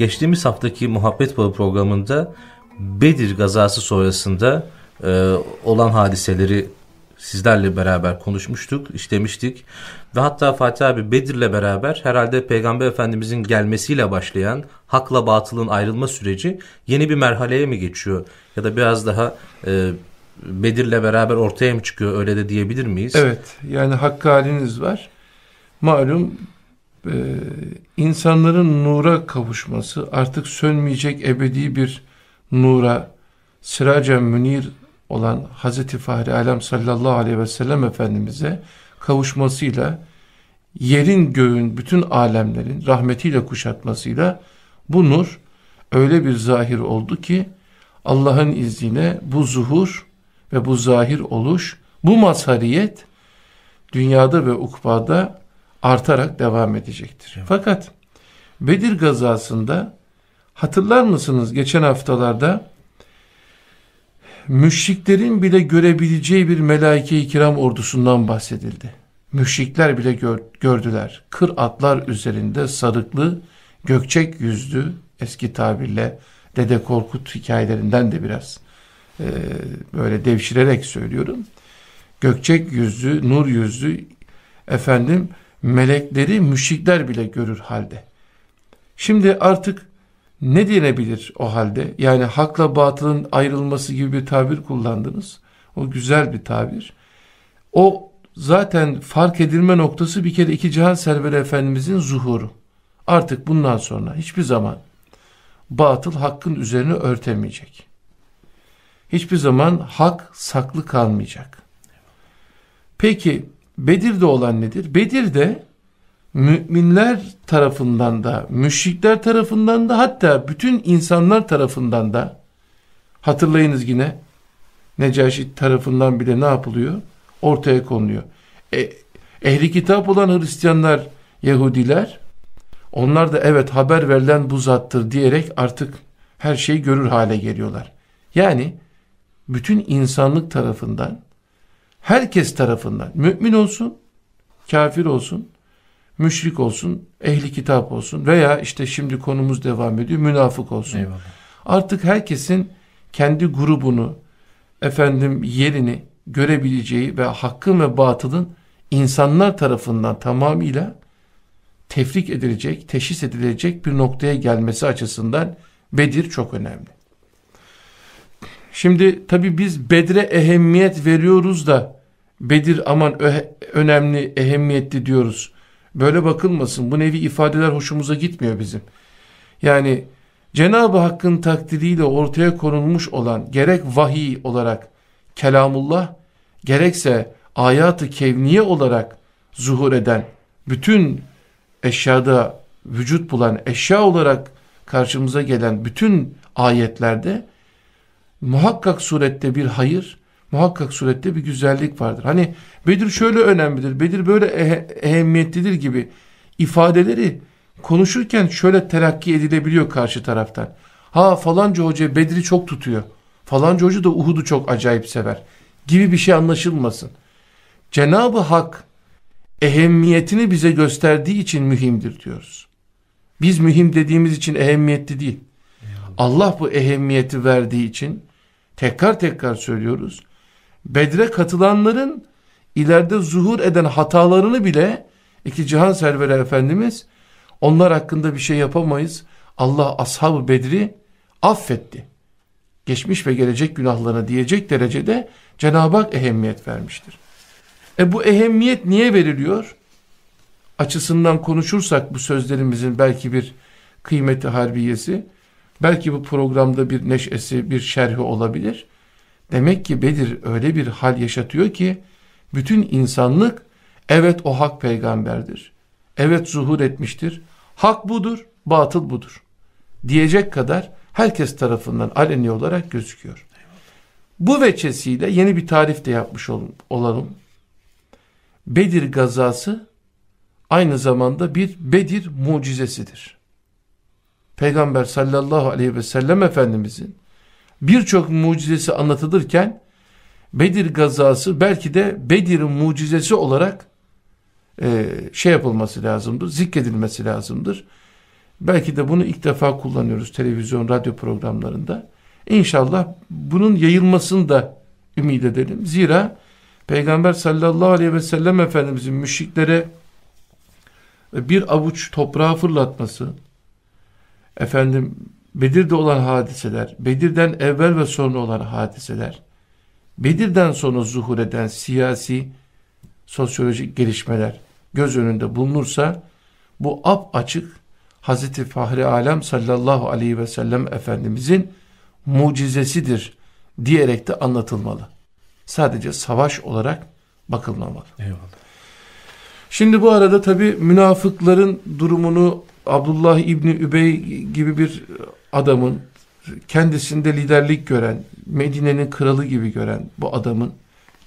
geçtiğimiz haftaki Muhabbet Bağı programında Bedir gazası sonrasında e, olan hadiseleri sizlerle beraber konuşmuştuk, işlemiştik. Ve hatta Fatih abi Bedir'le beraber herhalde Peygamber Efendimizin gelmesiyle başlayan hakla batılın ayrılma süreci yeni bir merhaleye mi geçiyor? Ya da biraz daha e, Bedir'le beraber ortaya mı çıkıyor öyle de diyebilir miyiz? Evet yani hakkı haliniz var. Malum e, insanların nura kavuşması artık sönmeyecek ebedi bir nura sıracen münir olan Hazreti Fahri Alem sallallahu aleyhi ve sellem Efendimiz'e kavuşmasıyla yerin göğün bütün alemlerin rahmetiyle kuşatmasıyla bu nur öyle bir zahir oldu ki Allah'ın izniyle bu zuhur ve bu zahir oluş bu mazhariyet dünyada ve ukbada artarak devam edecektir. Evet. Fakat Bedir gazasında hatırlar mısınız geçen haftalarda müşriklerin bile görebileceği bir melaike-i kiram ordusundan bahsedildi. Müşrikler bile gör, gördüler. Kır atlar üzerinde sarıklı, gökçek yüzlü, eski tabirle Dede Korkut hikayelerinden de biraz e, böyle devşirerek söylüyorum. Gökçek yüzlü, nur yüzlü efendim melekleri müşrikler bile görür halde. Şimdi artık ne denebilir o halde? Yani hakla batılın ayrılması gibi bir tabir kullandınız. O güzel bir tabir. O zaten fark edilme noktası bir kere iki cihan serveri efendimizin zuhuru. Artık bundan sonra hiçbir zaman batıl hakkın üzerine örtemeyecek. Hiçbir zaman hak saklı kalmayacak. Peki Bedir'de olan nedir? Bedir'de müminler tarafından da, müşrikler tarafından da hatta bütün insanlar tarafından da hatırlayınız yine Necaşi tarafından bile ne yapılıyor? Ortaya konuluyor. E, ehli kitap olan Hristiyanlar, Yahudiler onlar da evet haber verilen bu zattır diyerek artık her şeyi görür hale geliyorlar. Yani bütün insanlık tarafından herkes tarafından mümin olsun, kafir olsun, müşrik olsun, ehli kitap olsun veya işte şimdi konumuz devam ediyor münafık olsun. Eyvallah. Artık herkesin kendi grubunu, efendim yerini görebileceği ve hakkın ve batılın insanlar tarafından tamamıyla tefrik edilecek, teşhis edilecek bir noktaya gelmesi açısından Bedir çok önemli. Şimdi tabi biz Bedre ehemmiyet veriyoruz da Bedir aman önemli, ehemmiyetli diyoruz. Böyle bakılmasın. Bu nevi ifadeler hoşumuza gitmiyor bizim. Yani Cenab-ı Hakk'ın takdiriyle ortaya konulmuş olan gerek vahiy olarak kelamullah gerekse ayatı kevniye olarak zuhur eden bütün eşyada vücut bulan eşya olarak karşımıza gelen bütün ayetlerde muhakkak surette bir hayır, muhakkak surette bir güzellik vardır. Hani Bedir şöyle önemlidir, Bedir böyle eh ehemmiyetlidir gibi ifadeleri konuşurken şöyle terakki edilebiliyor karşı taraftan. Ha falanca hoca Bedir'i çok tutuyor. Falanca hoca da Uhud'u çok acayip sever. Gibi bir şey anlaşılmasın. Cenab-ı Hak ehemmiyetini bize gösterdiği için mühimdir diyoruz. Biz mühim dediğimiz için ehemmiyetli değil. Allah bu ehemmiyeti verdiği için tekrar tekrar söylüyoruz. Bedre katılanların ileride zuhur eden hatalarını bile iki cihan serveri efendimiz onlar hakkında bir şey yapamayız. Allah ashab-ı bedri affetti. Geçmiş ve gelecek günahlarına diyecek derecede Cenab-ı Hak ehemmiyet vermiştir. E bu ehemmiyet niye veriliyor? Açısından konuşursak bu sözlerimizin belki bir kıymeti harbiyesi, belki bu programda bir neşesi, bir şerhi olabilir. Demek ki Bedir öyle bir hal yaşatıyor ki bütün insanlık evet o hak peygamberdir. Evet zuhur etmiştir. Hak budur, batıl budur. Diyecek kadar herkes tarafından aleni olarak gözüküyor. Bu veçesiyle yeni bir tarif de yapmış olalım. Bedir gazası aynı zamanda bir Bedir mucizesidir. Peygamber sallallahu aleyhi ve sellem Efendimizin birçok mucizesi anlatılırken Bedir gazası belki de Bedir'in mucizesi olarak e, şey yapılması lazımdır, zikredilmesi lazımdır. Belki de bunu ilk defa kullanıyoruz televizyon, radyo programlarında. İnşallah bunun yayılmasını da ümit edelim. Zira Peygamber sallallahu aleyhi ve sellem Efendimizin müşriklere bir avuç toprağı fırlatması, efendim Bedir'de olan hadiseler, Bedir'den evvel ve sonra olan hadiseler, Bedir'den sonra zuhur eden siyasi, sosyolojik gelişmeler göz önünde bulunursa, bu ap açık Hazreti Fahri Alem sallallahu aleyhi ve sellem Efendimizin mucizesidir diyerek de anlatılmalı. Sadece savaş olarak bakılmamalı. Eyvallah. Şimdi bu arada tabi münafıkların durumunu Abdullah İbni Übey gibi bir adamın kendisinde liderlik gören, Medine'nin kralı gibi gören bu adamın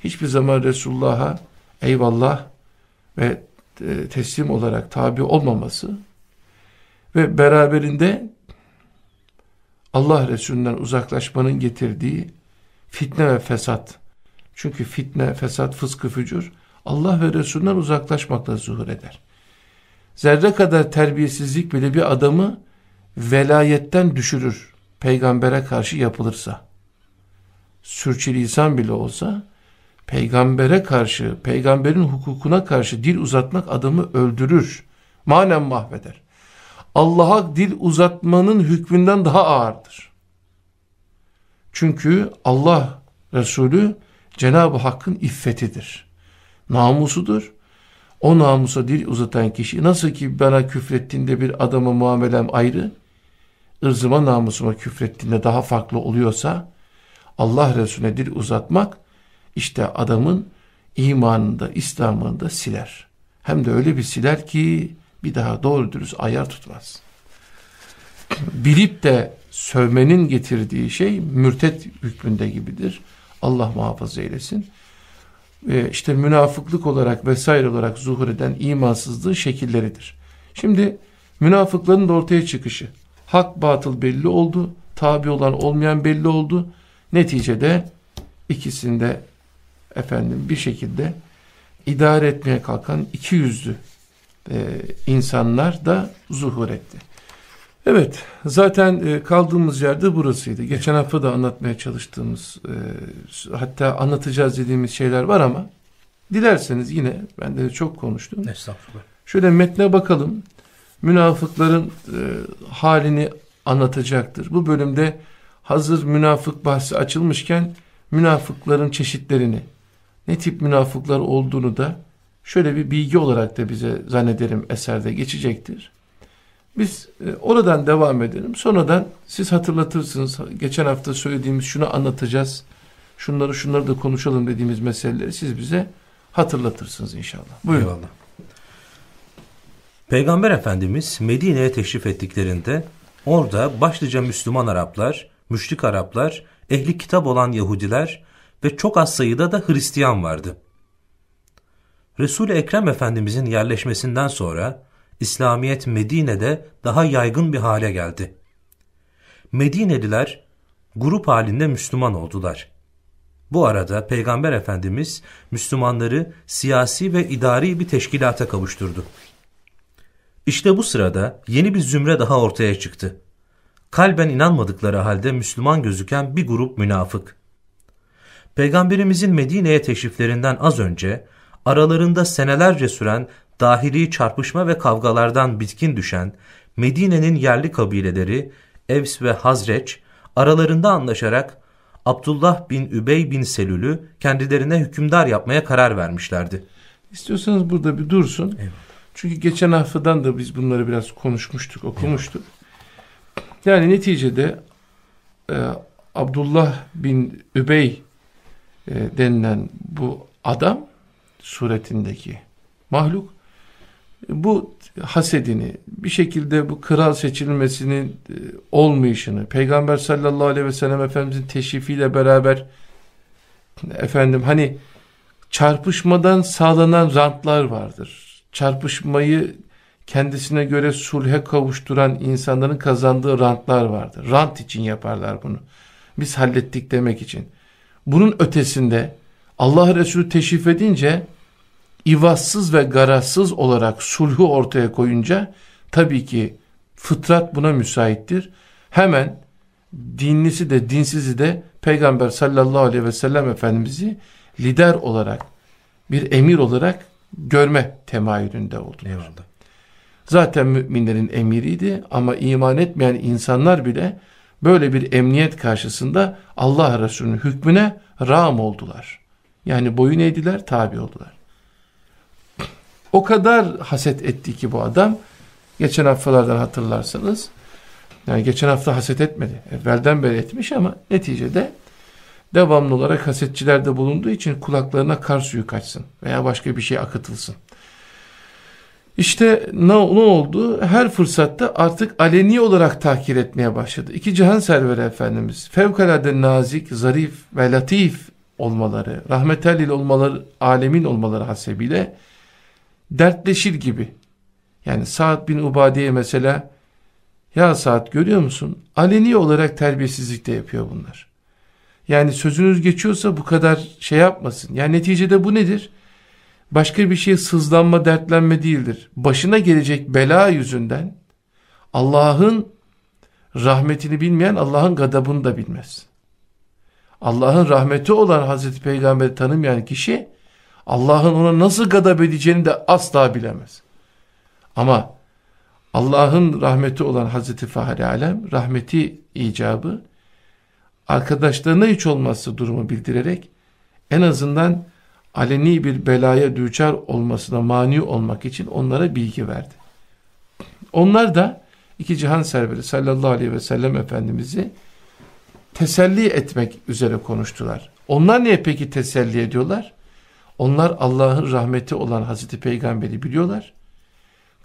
hiçbir zaman Resulullah'a eyvallah ve e, teslim olarak tabi olmaması ve beraberinde Allah Resulü'nden uzaklaşmanın getirdiği fitne ve fesat. Çünkü fitne, fesat, fıskı, fücur Allah ve Resulünden uzaklaşmakla zuhur eder. Zerre kadar terbiyesizlik bile bir adamı velayetten düşürür. Peygambere karşı yapılırsa. Sürçülisan bile olsa peygambere karşı, peygamberin hukukuna karşı dil uzatmak adamı öldürür. Manen mahveder. Allah'a dil uzatmanın hükmünden daha ağırdır. Çünkü Allah Resulü Cenab-ı Hakk'ın iffetidir. Namusudur. O namusa dil uzatan kişi nasıl ki bana küfrettiğinde bir adama muamelem ayrı, ırzıma namusuma küfrettiğinde daha farklı oluyorsa, Allah Resulüne dil uzatmak, işte adamın imanında, İslam'ında siler. Hem de öyle bir siler ki, bir daha doğru dürüst ayar tutmaz. Bilip de sövmenin getirdiği şey mürtet hükmünde gibidir. Allah muhafaza eylesin. Ve işte münafıklık olarak vesaire olarak zuhur eden imansızlığı şekilleridir. Şimdi münafıkların da ortaya çıkışı. Hak batıl belli oldu. Tabi olan olmayan belli oldu. Neticede ikisinde efendim bir şekilde idare etmeye kalkan iki yüzlü e, insanlar da zuhur etti. Evet, zaten e, kaldığımız yerde burasıydı. Geçen hafta da anlatmaya çalıştığımız, e, hatta anlatacağız dediğimiz şeyler var ama dilerseniz yine, ben de çok konuştum. Estağfurullah. Şöyle metne bakalım. Münafıkların e, halini anlatacaktır. Bu bölümde hazır münafık bahsi açılmışken münafıkların çeşitlerini, ne tip münafıklar olduğunu da şöyle bir bilgi olarak da bize zannederim eserde geçecektir. Biz e, oradan devam edelim. Sonradan siz hatırlatırsınız. Geçen hafta söylediğimiz şunu anlatacağız. Şunları şunları da konuşalım dediğimiz meseleleri siz bize hatırlatırsınız inşallah. Buyurun. Eyvallah. Peygamber Efendimiz Medine'ye teşrif ettiklerinde orada başlıca Müslüman Araplar, müşrik Araplar, ehli kitap olan Yahudiler ve çok az sayıda da Hristiyan vardı. Resul-i Ekrem Efendimizin yerleşmesinden sonra İslamiyet Medine'de daha yaygın bir hale geldi. Medineliler grup halinde Müslüman oldular. Bu arada Peygamber Efendimiz Müslümanları siyasi ve idari bir teşkilata kavuşturdu. İşte bu sırada yeni bir zümre daha ortaya çıktı. Kalben inanmadıkları halde Müslüman gözüken bir grup münafık. Peygamberimizin Medine'ye teşriflerinden az önce aralarında senelerce süren dahili çarpışma ve kavgalardan bitkin düşen Medine'nin yerli kabileleri Evs ve Hazreç aralarında anlaşarak Abdullah bin Übey bin Selül'ü kendilerine hükümdar yapmaya karar vermişlerdi. İstiyorsanız burada bir dursun. Evet. Çünkü geçen haftadan da biz bunları biraz konuşmuştuk, okumuştuk. Evet. Yani neticede e, Abdullah bin Übey e, denilen bu adam suretindeki mahluk bu hasedini bir şekilde bu kral seçilmesinin e, olmayışını peygamber sallallahu aleyhi ve sellem efendimizin teşrifiyle beraber efendim hani çarpışmadan sağlanan rantlar vardır. Çarpışmayı kendisine göre sulhe kavuşturan insanların kazandığı rantlar vardır. Rant için yaparlar bunu. Biz hallettik demek için. Bunun ötesinde Allah Resulü teşrif edince ivazsız ve garazsız olarak sulhu ortaya koyunca tabii ki Fıtrat buna müsaittir. Hemen dinlisi de dinsizi de Peygamber sallallahu aleyhi ve sellem Efendimiz'i lider olarak bir emir olarak görme temayülünde oldular. Eyvallah. Zaten müminlerin emiriydi ama iman etmeyen insanlar bile böyle bir emniyet karşısında Allah Resulü'nün hükmüne ram oldular. Yani boyun eğdiler, tabi oldular. O kadar haset etti ki bu adam, geçen haftalardan hatırlarsanız, yani geçen hafta haset etmedi, evvelden beri etmiş ama neticede devamlı olarak hasetçilerde bulunduğu için kulaklarına kar suyu kaçsın veya başka bir şey akıtılsın. İşte ne, ne oldu? Her fırsatta artık aleni olarak tahkir etmeye başladı. İki cihan serveri Efendimiz fevkalade nazik, zarif ve latif olmaları, rahmetellil olmaları, alemin olmaları hasebiyle dertleşir gibi. Yani Sa'd bin Ubade'ye mesela ya Sa'd görüyor musun? Aleni olarak terbiyesizlik de yapıyor bunlar. Yani sözünüz geçiyorsa bu kadar şey yapmasın. Yani neticede bu nedir? Başka bir şey sızlanma, dertlenme değildir. Başına gelecek bela yüzünden Allah'ın rahmetini bilmeyen Allah'ın gadabını da bilmez. Allah'ın rahmeti olan Hazreti Peygamber'i tanımayan kişi Allah'ın ona nasıl gadab edeceğini de asla bilemez. Ama Allah'ın rahmeti olan Hazreti Fahri Alem rahmeti icabı arkadaşlarına hiç olmazsa durumu bildirerek en azından aleni bir belaya düçar olmasına mani olmak için onlara bilgi verdi. Onlar da iki cihan serveri sallallahu aleyhi ve sellem Efendimiz'i teselli etmek üzere konuştular. Onlar niye peki teselli ediyorlar? Onlar Allah'ın rahmeti olan Hazreti Peygamber'i biliyorlar.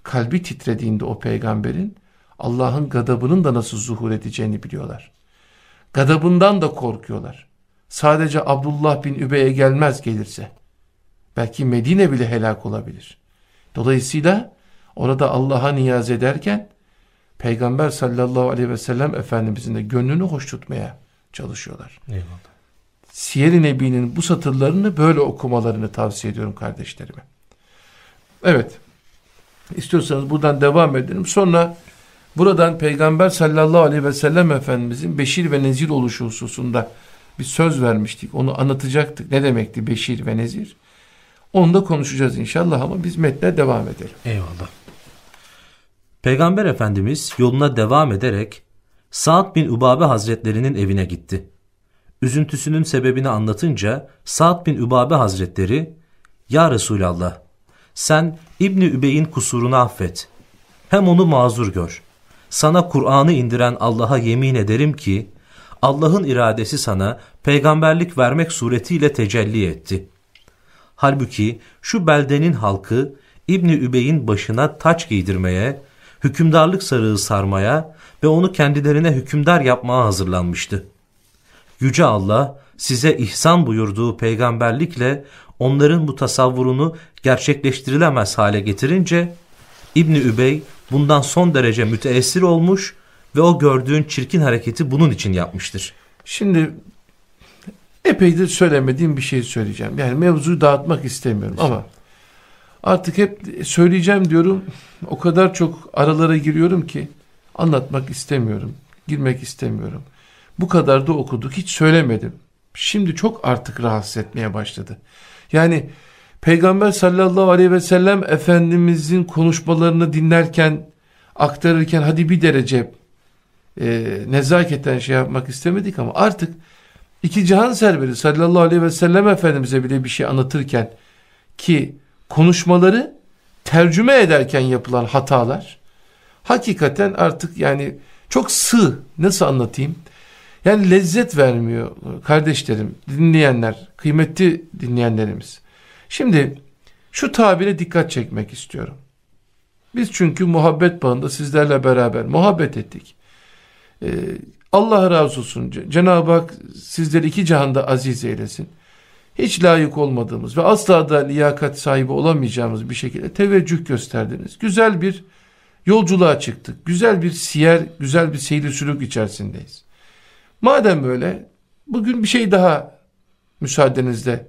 Kalbi titrediğinde o peygamberin Allah'ın gadabının da nasıl zuhur edeceğini biliyorlar. Gadabından da korkuyorlar. Sadece Abdullah bin Übey'e gelmez gelirse. Belki Medine bile helak olabilir. Dolayısıyla orada Allah'a niyaz ederken Peygamber sallallahu aleyhi ve sellem Efendimizin de gönlünü hoş tutmaya çalışıyorlar. Eyvallah. Siyer-i Nebi'nin bu satırlarını böyle okumalarını tavsiye ediyorum kardeşlerime. Evet. İstiyorsanız buradan devam edelim. Sonra buradan Peygamber sallallahu aleyhi ve sellem Efendimizin beşir ve nezir oluşu hususunda bir söz vermiştik. Onu anlatacaktık. Ne demekti beşir ve nezir? Onu da konuşacağız inşallah ama biz metne devam edelim. Eyvallah. Peygamber Efendimiz yoluna devam ederek Sa'd bin Übabe Hazretlerinin evine gitti. Üzüntüsünün sebebini anlatınca Sa'd bin Übabe Hazretleri Ya Resulallah sen İbni Übey'in kusurunu affet. Hem onu mazur gör. Sana Kur'an'ı indiren Allah'a yemin ederim ki Allah'ın iradesi sana peygamberlik vermek suretiyle tecelli etti. Halbuki şu beldenin halkı İbni Übey'in başına taç giydirmeye, hükümdarlık sarığı sarmaya ve onu kendilerine hükümdar yapmaya hazırlanmıştı. Yüce Allah size ihsan buyurduğu peygamberlikle onların bu tasavvurunu gerçekleştirilemez hale getirince İbni Übey bundan son derece müteessir olmuş ve o gördüğün çirkin hareketi bunun için yapmıştır. Şimdi epeydir söylemediğim bir şey söyleyeceğim. Yani mevzuyu dağıtmak istemiyorum ama artık hep söyleyeceğim diyorum. O kadar çok aralara giriyorum ki anlatmak istemiyorum. Girmek istemiyorum. Bu kadar da okuduk. Hiç söylemedim. Şimdi çok artık rahatsız etmeye başladı. Yani Peygamber sallallahu aleyhi ve sellem Efendimizin konuşmalarını dinlerken, aktarırken hadi bir derece e, nezaketen şey yapmak istemedik ama artık iki cihan serveri sallallahu aleyhi ve sellem Efendimiz'e bile bir şey anlatırken ki konuşmaları tercüme ederken yapılan hatalar hakikaten artık yani çok sığ nasıl anlatayım yani lezzet vermiyor kardeşlerim dinleyenler kıymetli dinleyenlerimiz şimdi şu tabire dikkat çekmek istiyorum biz çünkü muhabbet bağında sizlerle beraber muhabbet ettik ee, Allah razı olsun. Cenab-ı Hak sizleri iki cihanda aziz eylesin. Hiç layık olmadığımız ve asla da liyakat sahibi olamayacağımız bir şekilde teveccüh gösterdiniz. Güzel bir yolculuğa çıktık. Güzel bir siyer, güzel bir seyir sülük içerisindeyiz. Madem böyle bugün bir şey daha müsaadenizle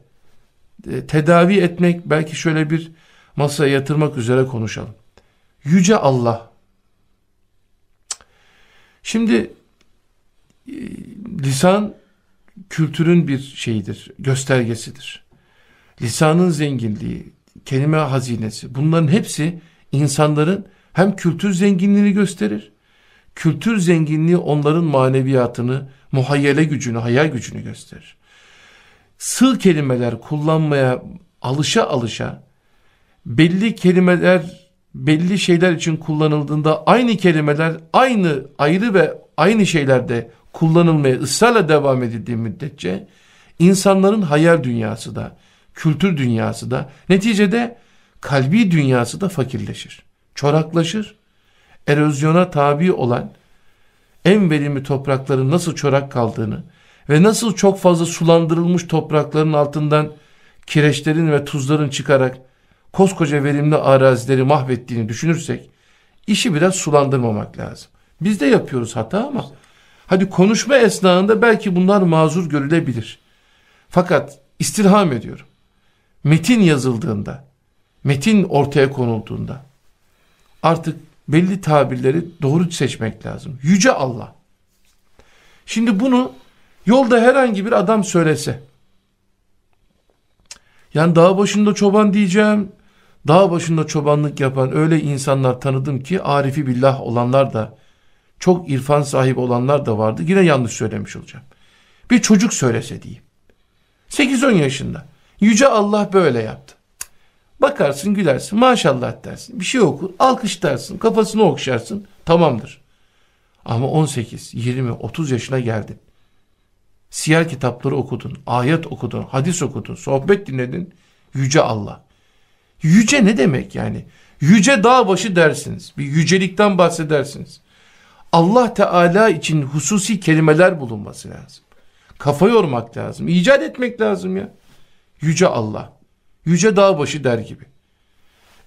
e, tedavi etmek belki şöyle bir masaya yatırmak üzere konuşalım. Yüce Allah Şimdi e, lisan kültürün bir şeyidir, göstergesidir. Lisanın zenginliği, kelime hazinesi bunların hepsi insanların hem kültür zenginliğini gösterir, kültür zenginliği onların maneviyatını, muhayyele gücünü, hayal gücünü gösterir. Sığ kelimeler kullanmaya alışa alışa belli kelimeler belli şeyler için kullanıldığında aynı kelimeler aynı ayrı ve aynı şeylerde kullanılmaya ısrarla devam edildiği müddetçe insanların hayal dünyası da, kültür dünyası da, neticede kalbi dünyası da fakirleşir, çoraklaşır. Erozyona tabi olan en verimli toprakların nasıl çorak kaldığını ve nasıl çok fazla sulandırılmış toprakların altından kireçlerin ve tuzların çıkarak koskoca verimli arazileri mahvettiğini düşünürsek işi biraz sulandırmamak lazım. Biz de yapıyoruz hata ama hadi konuşma esnasında belki bunlar mazur görülebilir. Fakat istirham ediyorum. Metin yazıldığında, metin ortaya konulduğunda artık belli tabirleri doğru seçmek lazım. Yüce Allah. Şimdi bunu yolda herhangi bir adam söylese, yani dağ başında çoban diyeceğim, dağ başında çobanlık yapan öyle insanlar tanıdım ki arifi billah olanlar da çok irfan sahibi olanlar da vardı. Yine yanlış söylemiş olacağım. Bir çocuk söylese diyeyim. 8-10 yaşında. Yüce Allah böyle yaptı. Bakarsın gülersin maşallah dersin. Bir şey okur alkışlarsın kafasını okşarsın tamamdır. Ama 18, 20, 30 yaşına geldin. Siyer kitapları okudun, ayet okudun, hadis okudun, sohbet dinledin. Yüce Allah. Yüce ne demek yani? Yüce dağ başı dersiniz. Bir yücelikten bahsedersiniz. Allah Teala için hususi kelimeler bulunması lazım. Kafa yormak lazım. icat etmek lazım ya. Yüce Allah. Yüce dağ başı der gibi.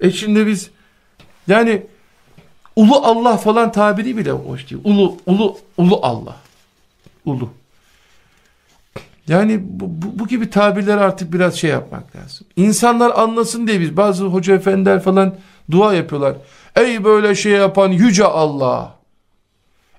E şimdi biz yani ulu Allah falan tabiri bile hoş değil. Ulu, ulu, ulu Allah. Ulu. Yani bu, bu, bu gibi tabirler artık biraz şey yapmak lazım. İnsanlar anlasın diye biz bazı hoca efendiler falan dua yapıyorlar. Ey böyle şey yapan yüce Allah.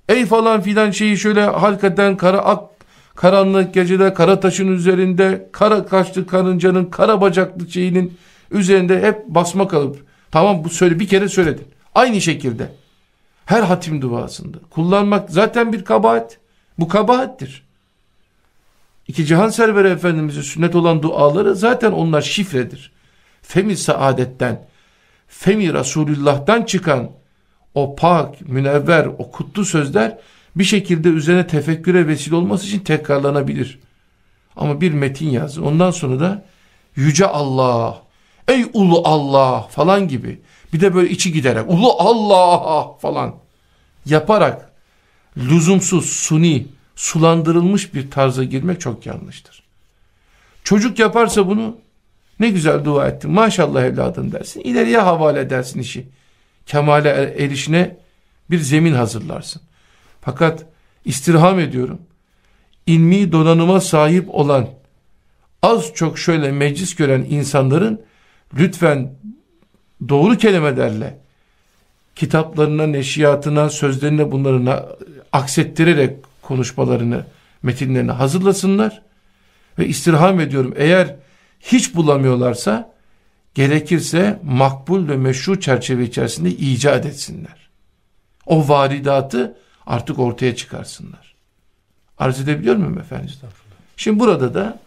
Ey falan filan şeyi şöyle hakikaten kara ak karanlık gecede kara taşın üzerinde kara kaçlı karıncanın kara bacaklı şeyinin üzerinde hep basma kalıp tamam bu söyle bir kere söyledin. Aynı şekilde her hatim duasında kullanmak zaten bir kabahat. Bu kabahattir. İki cihan serveri efendimizin sünnet olan duaları zaten onlar şifredir. Femi saadetten, femi Resulullah'tan çıkan o pak, münevver, o kutlu sözler bir şekilde üzerine tefekküre vesile olması için tekrarlanabilir. Ama bir metin yaz. Ondan sonra da Yüce Allah, ey ulu Allah falan gibi. Bir de böyle içi giderek ulu Allah falan yaparak lüzumsuz, suni, sulandırılmış bir tarza girmek çok yanlıştır. Çocuk yaparsa bunu ne güzel dua ettin maşallah evladım dersin. İleriye havale edersin işi. Kemale er, erişine bir zemin hazırlarsın. Fakat istirham ediyorum. İlmi donanıma sahip olan az çok şöyle meclis gören insanların lütfen doğru kelimelerle kitaplarına, neşiyatına, sözlerine bunları aksettirerek konuşmalarını, metinlerini hazırlasınlar. Ve istirham ediyorum eğer hiç bulamıyorlarsa gerekirse makbul ve meşru çerçeve içerisinde icat etsinler. O varidatı artık ortaya çıkarsınlar. Arz edebiliyor muyum efendim? Şimdi burada da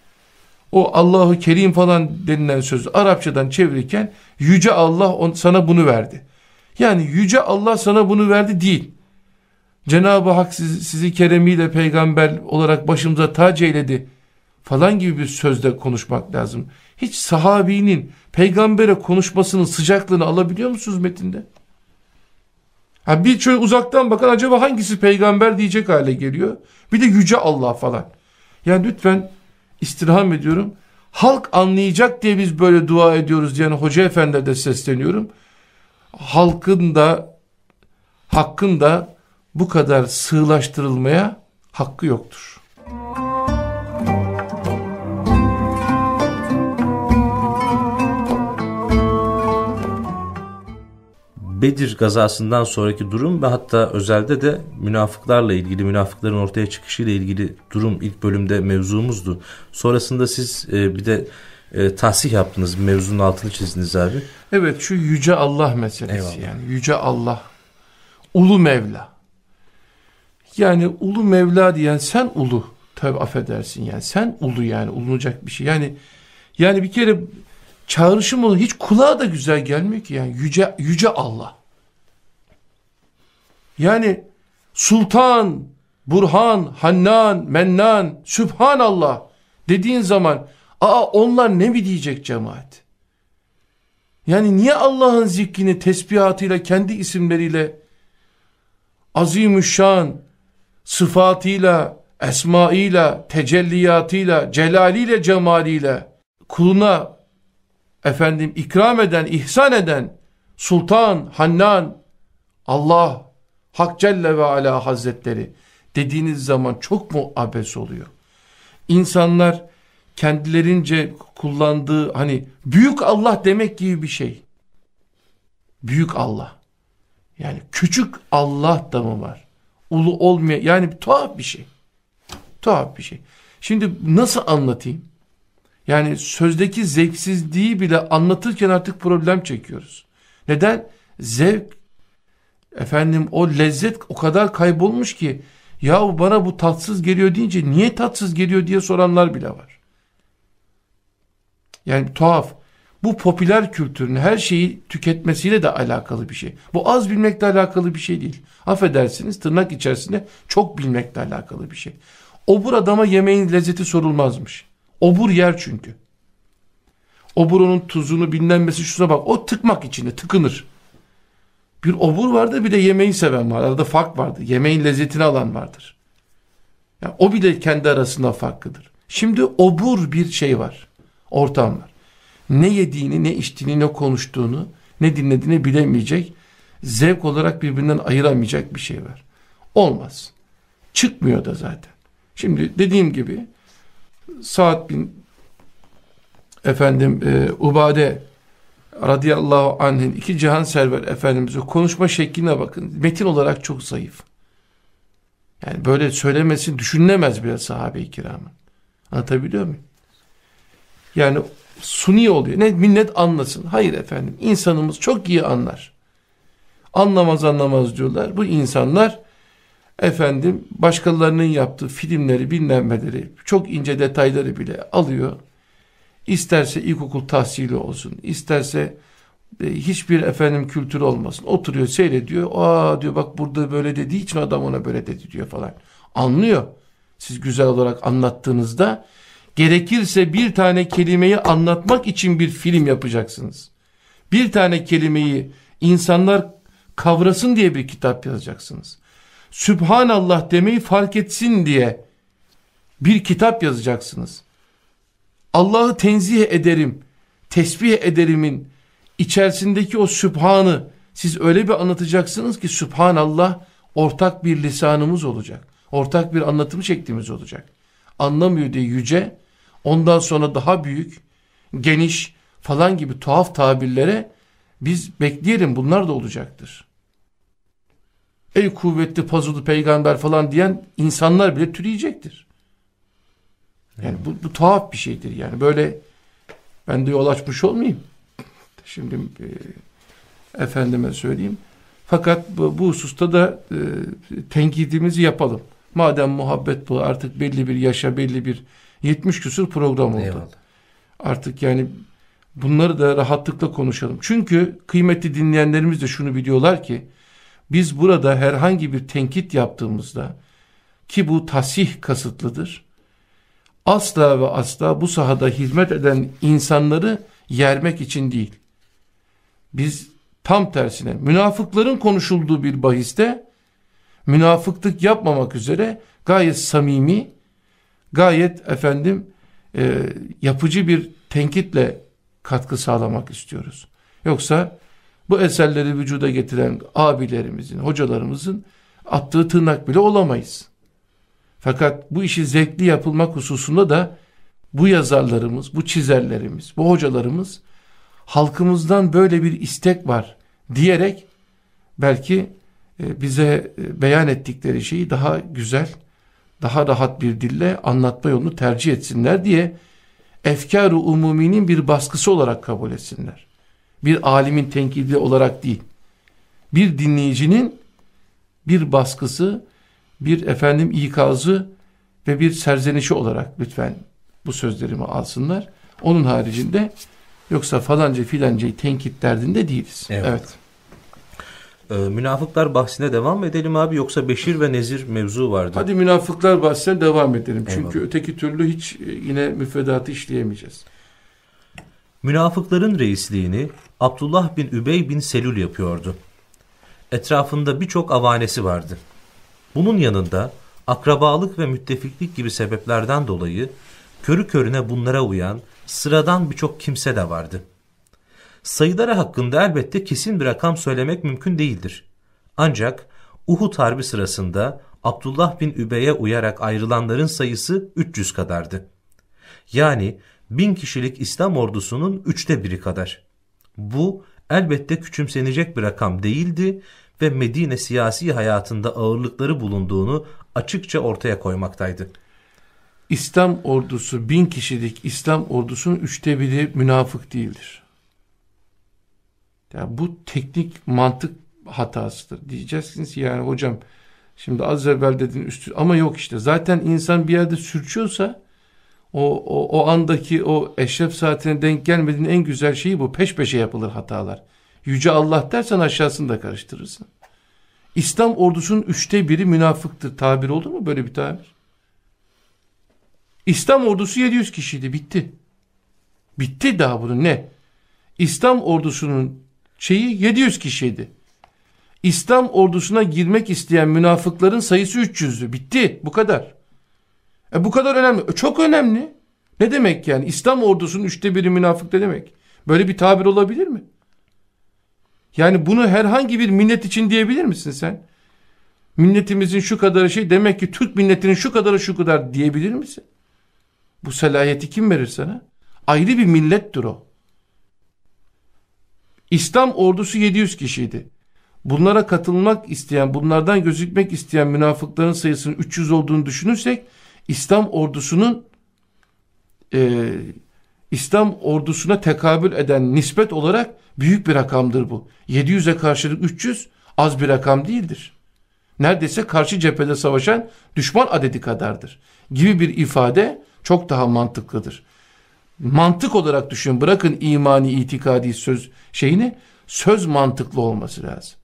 o Allahu Kerim falan denilen sözü Arapçadan çevirirken Yüce Allah sana bunu verdi. Yani Yüce Allah sana bunu verdi değil. Cenab-ı Hak sizi, sizi keremiyle peygamber olarak başımıza tac eyledi falan gibi bir sözde konuşmak lazım. Hiç sahabinin peygambere konuşmasının sıcaklığını alabiliyor musunuz metinde? Ha bir şöyle uzaktan bakan acaba hangisi peygamber diyecek hale geliyor. Bir de yüce Allah falan. Yani lütfen istirham ediyorum. Halk anlayacak diye biz böyle dua ediyoruz diyen hoca efendiler de sesleniyorum. Halkın da hakkın da bu kadar sığlaştırılmaya hakkı yoktur. Bedir gazasından sonraki durum ve hatta özelde de münafıklarla ilgili, münafıkların ortaya çıkışıyla ilgili durum ilk bölümde mevzumuzdu. Sonrasında siz e, bir de e, tahsih yaptınız, mevzunun altını çizdiniz abi. Evet şu yüce Allah meselesi Eyvallah. yani yüce Allah, ulu Mevla. Yani ulu Mevla diyen sen ulu, tabi affedersin yani sen ulu yani ulunacak bir şey. Yani yani bir kere çağrışım olur hiç kulağa da güzel gelmiyor ki yani yüce yüce Allah. Yani Sultan, Burhan, Hannan, Mennan, Sübhanallah dediğin zaman aa onlar ne mi diyecek cemaat? Yani niye Allah'ın zikrini tesbihatıyla kendi isimleriyle azimüşşan sıfatıyla, esmaıyla, tecelliyatıyla, celaliyle, cemaliyle kuluna efendim ikram eden, ihsan eden Sultan, Hannan, Allah, Hak Celle ve Ala Hazretleri dediğiniz zaman çok mu abes oluyor? İnsanlar kendilerince kullandığı hani büyük Allah demek gibi bir şey. Büyük Allah. Yani küçük Allah da mı var? Ulu olmayan yani tuhaf bir şey. Tuhaf bir şey. Şimdi nasıl anlatayım? Yani sözdeki zevksizliği bile anlatırken artık problem çekiyoruz. Neden? Zevk, efendim o lezzet o kadar kaybolmuş ki ya bana bu tatsız geliyor deyince niye tatsız geliyor diye soranlar bile var. Yani tuhaf. Bu popüler kültürün her şeyi tüketmesiyle de alakalı bir şey. Bu az bilmekle alakalı bir şey değil. Affedersiniz tırnak içerisinde çok bilmekle alakalı bir şey. Obur adama yemeğin lezzeti sorulmazmış. Obur yer çünkü. Oburunun tuzunu bilinmesi şuna bak. O tıkmak içinde tıkınır. Bir obur vardı bir de yemeği seven var. Arada fark vardı. Yemeğin lezzetini alan vardır. Yani o bile kendi arasında farklıdır. Şimdi obur bir şey var. Ortam var. Ne yediğini, ne içtiğini, ne konuştuğunu, ne dinlediğini bilemeyecek, zevk olarak birbirinden ayıramayacak bir şey var. Olmaz. Çıkmıyor da zaten. Şimdi dediğim gibi Saad bin efendim e, Ubade radıyallahu anh'in iki cihan server efendimiz'e konuşma şekline bakın. Metin olarak çok zayıf. Yani böyle söylemesi düşünülemez bile sahabe-i kiramın. Anlatabiliyor muyum? Yani suni oluyor. Ne millet anlasın. Hayır efendim. insanımız çok iyi anlar. Anlamaz anlamaz diyorlar. Bu insanlar efendim başkalarının yaptığı filmleri bilmemmeleri çok ince detayları bile alıyor. İsterse ilkokul tahsili olsun, isterse e, hiçbir efendim kültür olmasın. Oturuyor seyrediyor. Aa diyor bak burada böyle dediği için adam ona böyle dedi diyor falan. Anlıyor. Siz güzel olarak anlattığınızda gerekirse bir tane kelimeyi anlatmak için bir film yapacaksınız. Bir tane kelimeyi insanlar kavrasın diye bir kitap yazacaksınız. Sübhanallah demeyi fark etsin diye bir kitap yazacaksınız. Allah'ı tenzih ederim, tesbih ederimin içerisindeki o sübhanı siz öyle bir anlatacaksınız ki Sübhanallah ortak bir lisanımız olacak. Ortak bir anlatım şeklimiz olacak. Anlamıyor diye yüce, ondan sonra daha büyük, geniş falan gibi tuhaf tabirlere biz bekleyelim bunlar da olacaktır ey kuvvetli pazulu peygamber falan diyen insanlar bile türeyecektir. Yani bu, bu tuhaf bir şeydir yani böyle ben de yol açmış olmayayım. Şimdi e, efendime söyleyeyim. Fakat bu, bu hususta da e, tenkidimizi yapalım. Madem muhabbet bu artık belli bir yaşa belli bir 70 küsur program oldu. Eyvallah. Artık yani bunları da rahatlıkla konuşalım. Çünkü kıymetli dinleyenlerimiz de şunu biliyorlar ki biz burada herhangi bir tenkit yaptığımızda ki bu tasih kasıtlıdır. Asla ve asla bu sahada hizmet eden insanları yermek için değil. Biz tam tersine münafıkların konuşulduğu bir bahiste münafıklık yapmamak üzere gayet samimi, gayet efendim e, yapıcı bir tenkitle katkı sağlamak istiyoruz. Yoksa bu eserleri vücuda getiren abilerimizin, hocalarımızın attığı tırnak bile olamayız. Fakat bu işi zevkli yapılmak hususunda da bu yazarlarımız, bu çizerlerimiz, bu hocalarımız halkımızdan böyle bir istek var diyerek belki e, bize e, beyan ettikleri şeyi daha güzel, daha rahat bir dille anlatma yolunu tercih etsinler diye efkar-ı umuminin bir baskısı olarak kabul etsinler. Bir alimin tenkidi olarak değil. Bir dinleyicinin bir baskısı, bir efendim ikazı ve bir serzenişi olarak lütfen bu sözlerimi alsınlar. Onun haricinde yoksa falanca filancayı tenkit derdinde değiliz. Evet. evet. Ee, münafıklar bahsine devam edelim abi yoksa Beşir ve Nezir mevzu vardı. Hadi münafıklar bahsine devam edelim. Çünkü Eyvallah. öteki türlü hiç e, yine müfredatı işleyemeyeceğiz. Münafıkların reisliğini Abdullah bin Übey bin Selül yapıyordu. Etrafında birçok avanesi vardı. Bunun yanında akrabalık ve müttefiklik gibi sebeplerden dolayı körü körüne bunlara uyan sıradan birçok kimse de vardı. Sayıları hakkında elbette kesin bir rakam söylemek mümkün değildir. Ancak Uhud Harbi sırasında Abdullah bin Übey'e uyarak ayrılanların sayısı 300 kadardı. Yani bin kişilik İslam ordusunun üçte biri kadar. Bu elbette küçümsenecek bir rakam değildi ve Medine siyasi hayatında ağırlıkları bulunduğunu açıkça ortaya koymaktaydı. İslam ordusu bin kişilik İslam ordusunun üçte biri münafık değildir. Yani bu teknik mantık hatasıdır. Diyeceksiniz yani hocam şimdi az evvel dedin üstü ama yok işte zaten insan bir yerde sürçüyorsa o, o, o andaki o eşref saatine denk gelmediğin en güzel şeyi bu. Peş peşe yapılır hatalar. Yüce Allah dersen aşağısını da karıştırırsın. İslam ordusunun üçte biri münafıktır. Tabir olur mu böyle bir tabir? İslam ordusu 700 kişiydi. Bitti. Bitti daha bunun ne? İslam ordusunun şeyi 700 kişiydi. İslam ordusuna girmek isteyen münafıkların sayısı 300'dü. Bitti. Bu kadar. E bu kadar önemli. E çok önemli. Ne demek yani? İslam ordusunun üçte biri münafık ne demek? Böyle bir tabir olabilir mi? Yani bunu herhangi bir millet için diyebilir misin sen? Milletimizin şu kadarı şey demek ki Türk milletinin şu kadarı şu kadar diyebilir misin? Bu selahiyeti kim verir sana? Ayrı bir millettir o. İslam ordusu 700 kişiydi. Bunlara katılmak isteyen, bunlardan gözükmek isteyen münafıkların sayısının 300 olduğunu düşünürsek, İslam ordusunun e, İslam ordusuna tekabül eden nispet olarak büyük bir rakamdır bu. 700'e karşılık 300 az bir rakam değildir. Neredeyse karşı cephede savaşan düşman adedi kadardır. Gibi bir ifade çok daha mantıklıdır. Mantık olarak düşün bırakın imani itikadi söz şeyini söz mantıklı olması lazım.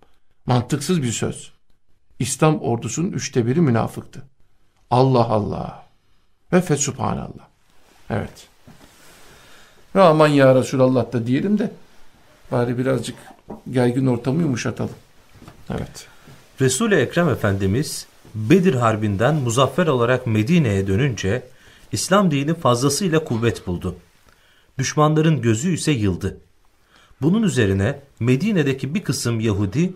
Mantıksız bir söz. İslam ordusunun üçte biri münafıktı. Allah Allah. Ve fesubhanallah. Evet. Ve aman ya Resulallah da diyelim de bari birazcık gergin ortamı yumuşatalım. Evet. Resul-i Ekrem Efendimiz Bedir Harbi'nden muzaffer olarak Medine'ye dönünce İslam dini fazlasıyla kuvvet buldu. Düşmanların gözü ise yıldı. Bunun üzerine Medine'deki bir kısım Yahudi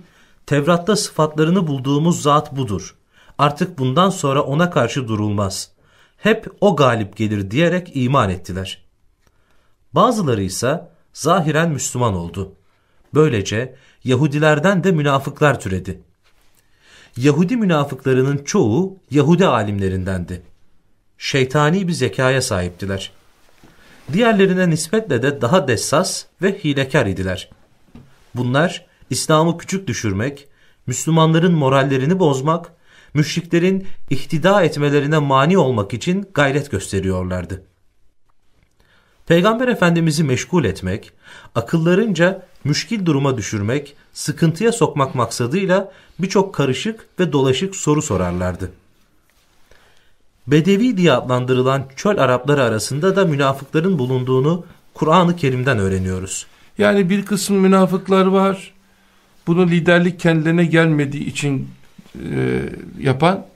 Tevrat'ta sıfatlarını bulduğumuz zat budur. Artık bundan sonra ona karşı durulmaz. Hep o galip gelir diyerek iman ettiler. Bazıları ise zahiren Müslüman oldu. Böylece Yahudilerden de münafıklar türedi. Yahudi münafıklarının çoğu Yahudi alimlerindendi. Şeytani bir zekaya sahiptiler. Diğerlerine nispetle de daha dessas ve hilekar idiler. Bunlar İslam'ı küçük düşürmek, Müslümanların morallerini bozmak, müşriklerin ihtida etmelerine mani olmak için gayret gösteriyorlardı. Peygamber Efendimiz'i meşgul etmek, akıllarınca müşkil duruma düşürmek, sıkıntıya sokmak maksadıyla birçok karışık ve dolaşık soru sorarlardı. Bedevi diye adlandırılan çöl Arapları arasında da münafıkların bulunduğunu Kur'an-ı Kerim'den öğreniyoruz. Yani bir kısım münafıklar var. Bunu liderlik kendilerine gelmediği için e, yapan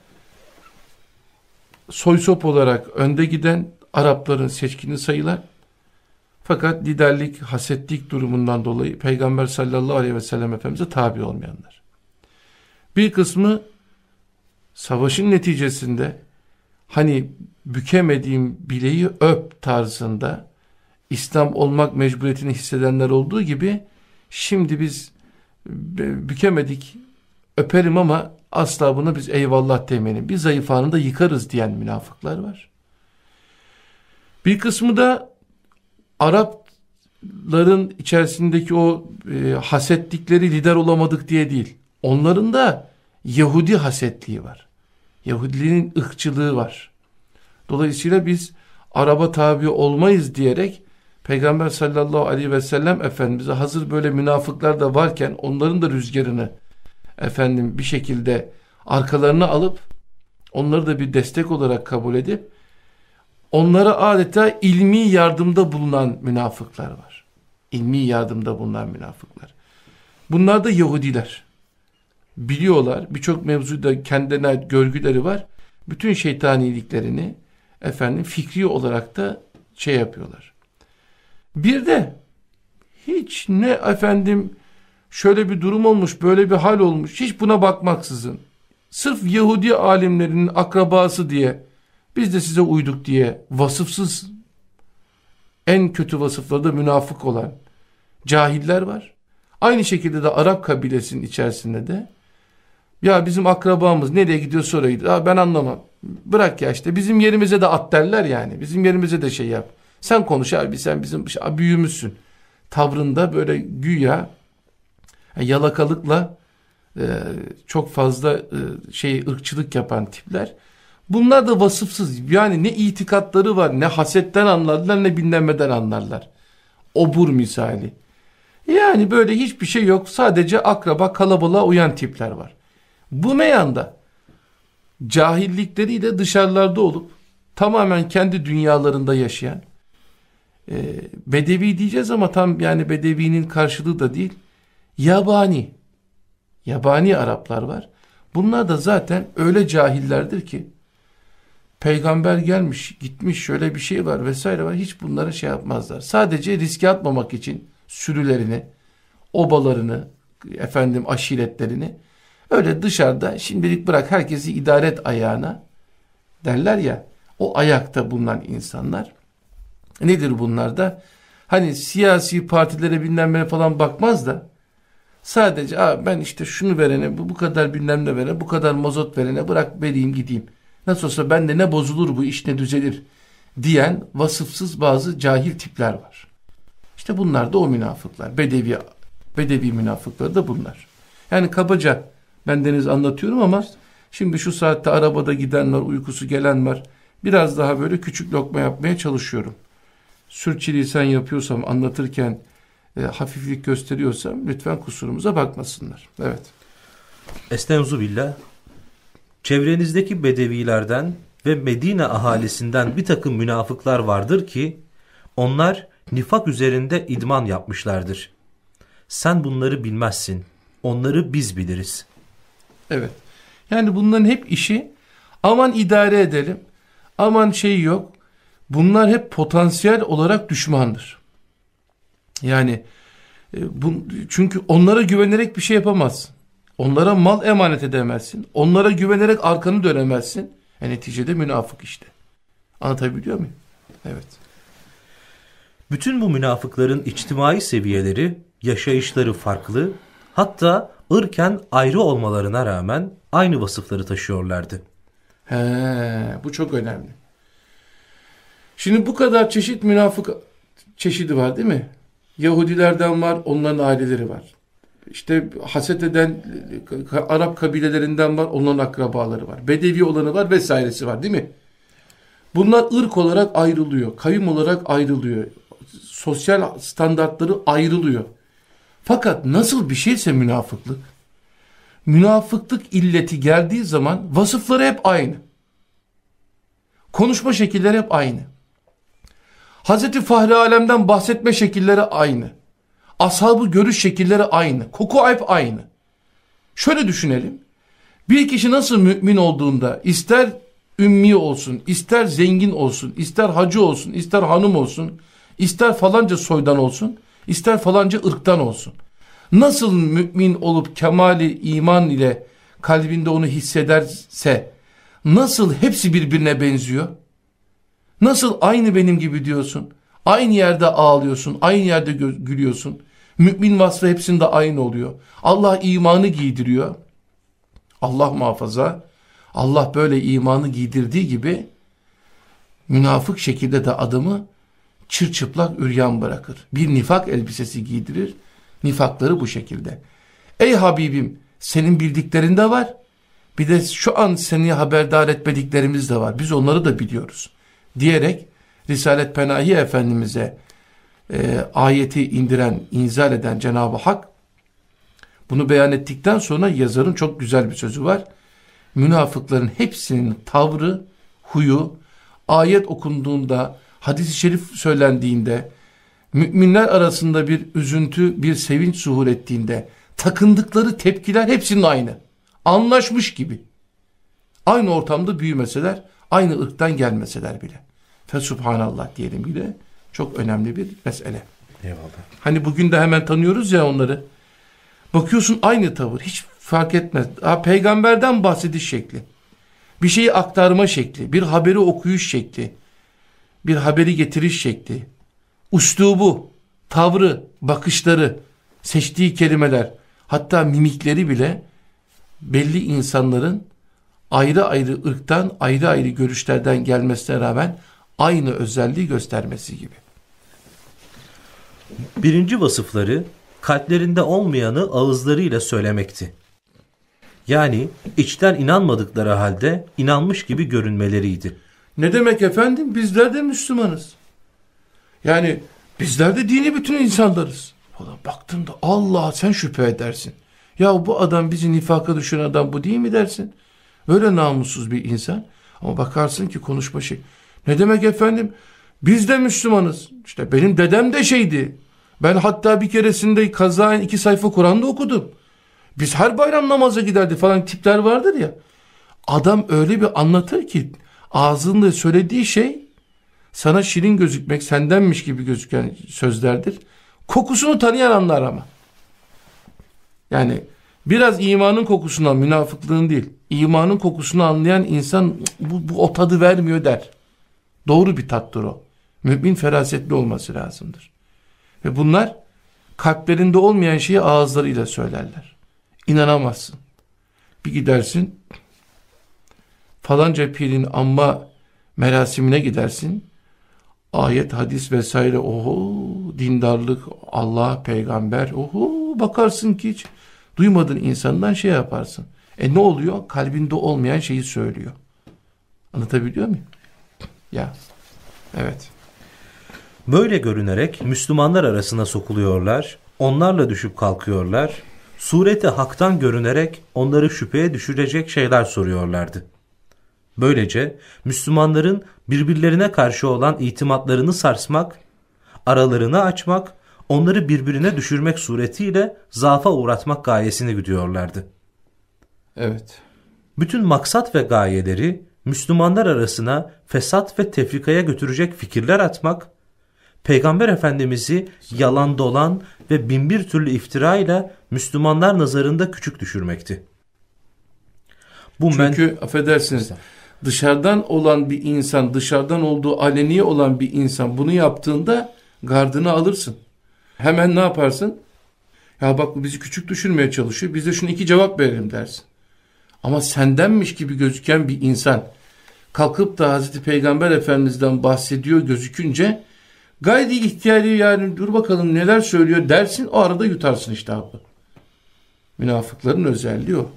soysop olarak önde giden Arapların seçkini sayılar. Fakat liderlik, hasetlik durumundan dolayı Peygamber sallallahu aleyhi ve sellem Efendimiz'e tabi olmayanlar. Bir kısmı savaşın neticesinde hani bükemediğim bileği öp tarzında İslam olmak mecburiyetini hissedenler olduğu gibi şimdi biz bükemedik öperim ama asla buna biz eyvallah demeyelim. Bir zayıf anında yıkarız diyen münafıklar var. Bir kısmı da Arapların içerisindeki o e, hasetlikleri lider olamadık diye değil. Onların da Yahudi hasetliği var. Yahudiliğin ırkçılığı var. Dolayısıyla biz Araba tabi olmayız diyerek Peygamber sallallahu aleyhi ve sellem Efendimiz'e hazır böyle münafıklar da varken onların da rüzgarını efendim bir şekilde arkalarına alıp onları da bir destek olarak kabul edip onlara adeta ilmi yardımda bulunan münafıklar var. İlmi yardımda bulunan münafıklar. Bunlar da Yahudiler. Biliyorlar birçok mevzuda kendine ait görgüleri var. Bütün şeytaniliklerini efendim fikri olarak da şey yapıyorlar. Bir de hiç ne efendim şöyle bir durum olmuş, böyle bir hal olmuş. Hiç buna bakmaksızın. Sırf Yahudi alimlerinin akrabası diye biz de size uyduk diye vasıfsız en kötü vasıflarda münafık olan cahiller var. Aynı şekilde de Arap kabilesinin içerisinde de ya bizim akrabamız nereye gidiyor oraya gidiyor. ben anlamam. Bırak ya işte bizim yerimize de at derler yani. Bizim yerimize de şey yap. Sen konuş abi sen bizim büyümüşsün. Tavrında böyle güya yalakalıkla e, çok fazla e, şey ırkçılık yapan tipler. Bunlar da vasıfsız. Yani ne itikatları var, ne hasetten anlarlar, ne binlenmeden anlarlar. Obur misali. Yani böyle hiçbir şey yok. Sadece akraba kalabalığa uyan tipler var. Bu meyanda cahillikleriyle dışarılarda olup tamamen kendi dünyalarında yaşayan e, bedevi diyeceğiz ama tam yani bedevinin karşılığı da değil yabani, yabani Araplar var. Bunlar da zaten öyle cahillerdir ki peygamber gelmiş, gitmiş şöyle bir şey var vesaire var. Hiç bunlara şey yapmazlar. Sadece riske atmamak için sürülerini, obalarını, efendim aşiretlerini öyle dışarıda şimdilik bırak herkesi idare et ayağına derler ya o ayakta bulunan insanlar nedir bunlar da hani siyasi partilere bilmem falan bakmaz da Sadece ben işte şunu verene, bu, bu kadar bilmem ne verene, bu kadar mazot verene bırak vereyim gideyim. Nasıl olsa bende ne bozulur bu iş ne düzelir diyen vasıfsız bazı cahil tipler var. İşte bunlar da o münafıklar. Bedevi, bedevi münafıkları da bunlar. Yani kabaca ben deniz anlatıyorum ama şimdi şu saatte arabada giden var, uykusu gelen var. Biraz daha böyle küçük lokma yapmaya çalışıyorum. Sürçülisan yapıyorsam anlatırken e, hafiflik gösteriyorsam lütfen kusurumuza bakmasınlar. Evet. Estenzu billah. Çevrenizdeki bedevilerden ve Medine ahalisinden bir takım münafıklar vardır ki onlar nifak üzerinde idman yapmışlardır. Sen bunları bilmezsin. Onları biz biliriz. Evet. Yani bunların hep işi aman idare edelim. Aman şey yok. Bunlar hep potansiyel olarak düşmandır. Yani e, bu, çünkü onlara güvenerek bir şey yapamazsın. Onlara mal emanet edemezsin. Onlara güvenerek arkanı dönemezsin. E neticede münafık işte. Anlatabiliyor muyum? Evet. Bütün bu münafıkların içtimai seviyeleri, yaşayışları farklı, hatta ırken ayrı olmalarına rağmen aynı vasıfları taşıyorlardı. He, bu çok önemli. Şimdi bu kadar çeşit münafık çeşidi var değil mi? Yahudilerden var, onların aileleri var. İşte haset eden Arap kabilelerinden var, onların akrabaları var. Bedevi olanı var vesairesi var değil mi? Bunlar ırk olarak ayrılıyor, kavim olarak ayrılıyor. Sosyal standartları ayrılıyor. Fakat nasıl bir şeyse münafıklık, münafıklık illeti geldiği zaman vasıfları hep aynı. Konuşma şekilleri hep aynı. Hazreti Fahri Alem'den bahsetme şekilleri aynı. Ashabı görüş şekilleri aynı. Koku hep aynı. Şöyle düşünelim. Bir kişi nasıl mümin olduğunda ister ümmi olsun, ister zengin olsun, ister hacı olsun, ister hanım olsun, ister falanca soydan olsun, ister falanca ırktan olsun. Nasıl mümin olup kemali iman ile kalbinde onu hissederse, nasıl hepsi birbirine benziyor? Nasıl aynı benim gibi diyorsun? Aynı yerde ağlıyorsun, aynı yerde gülüyorsun. Mümin vasfı hepsinde aynı oluyor. Allah imanı giydiriyor. Allah muhafaza. Allah böyle imanı giydirdiği gibi münafık şekilde de adamı çırçıplak üryan bırakır. Bir nifak elbisesi giydirir. Nifakları bu şekilde. Ey Habibim senin bildiklerinde var. Bir de şu an seni haberdar etmediklerimiz de var. Biz onları da biliyoruz. Diyerek Risalet Penahi Efendimiz'e e, ayeti indiren, inzal eden Cenab-ı Hak bunu beyan ettikten sonra yazarın çok güzel bir sözü var. Münafıkların hepsinin tavrı, huyu, ayet okunduğunda, hadis-i şerif söylendiğinde, müminler arasında bir üzüntü, bir sevinç zuhur ettiğinde, takındıkları tepkiler hepsinin aynı. Anlaşmış gibi. Aynı ortamda büyümeseler, aynı ırktan gelmeseler bile. Fesubhanallah diyelim bile çok önemli bir mesele. Eyvallah. Hani bugün de hemen tanıyoruz ya onları. Bakıyorsun aynı tavır hiç fark etmez. Ha, peygamberden bahsediş şekli. Bir şeyi aktarma şekli. Bir haberi okuyuş şekli. Bir haberi getiriş şekli. Üslubu, tavrı, bakışları, seçtiği kelimeler, hatta mimikleri bile belli insanların ayrı ayrı ırktan, ayrı ayrı görüşlerden gelmesine rağmen aynı özelliği göstermesi gibi. Birinci vasıfları kalplerinde olmayanı ağızlarıyla söylemekti. Yani içten inanmadıkları halde inanmış gibi görünmeleriydi. Ne demek efendim? Bizler de Müslümanız. Yani bizler de dini bütün insanlarız. Falan baktığında Allah sen şüphe edersin. Ya bu adam bizi nifaka düşüren adam bu değil mi dersin? Öyle namussuz bir insan. Ama bakarsın ki konuşma şey. Ne demek efendim? Biz de Müslümanız. İşte benim dedem de şeydi. Ben hatta bir keresinde kazaen iki sayfa Kur'an'da okudum. Biz her bayram namaza giderdi falan tipler vardır ya. Adam öyle bir anlatır ki ağzında söylediği şey sana şirin gözükmek sendenmiş gibi gözüken sözlerdir. Kokusunu tanıyan anlar ama. Yani biraz imanın kokusundan münafıklığın değil imanın kokusunu anlayan insan bu, bu o tadı vermiyor der. Doğru bir tattır o. Mümin ferasetli olması lazımdır. Ve bunlar kalplerinde olmayan şeyi ağızlarıyla söylerler. İnanamazsın. Bir gidersin falanca pirin amma merasimine gidersin. Ayet, hadis vesaire oho dindarlık, Allah, peygamber oho bakarsın ki hiç duymadığın insandan şey yaparsın. E ne oluyor? Kalbinde olmayan şeyi söylüyor. Anlatabiliyor muyum? Ya. Evet. Böyle görünerek Müslümanlar arasına sokuluyorlar, onlarla düşüp kalkıyorlar, sureti haktan görünerek onları şüpheye düşürecek şeyler soruyorlardı. Böylece Müslümanların birbirlerine karşı olan itimatlarını sarsmak, aralarını açmak, onları birbirine düşürmek suretiyle zafa uğratmak gayesini güdüyorlardı. Evet. Bütün maksat ve gayeleri Müslümanlar arasına fesat ve tefrikaya götürecek fikirler atmak, Peygamber Efendimiz'i yalan dolan ve binbir türlü iftira ile Müslümanlar nazarında küçük düşürmekti. Bu Çünkü men... affedersiniz dışarıdan olan bir insan, dışarıdan olduğu aleni olan bir insan bunu yaptığında gardını alırsın. Hemen ne yaparsın? Ya bak bu bizi küçük düşürmeye çalışıyor. Biz de şunu iki cevap verelim dersin. Ama sendenmiş gibi gözüken bir insan kalkıp da Hazreti Peygamber Efendimiz'den bahsediyor gözükünce gayri ihtiyari yani dur bakalım neler söylüyor dersin o arada yutarsın işte abi. Münafıkların özelliği o.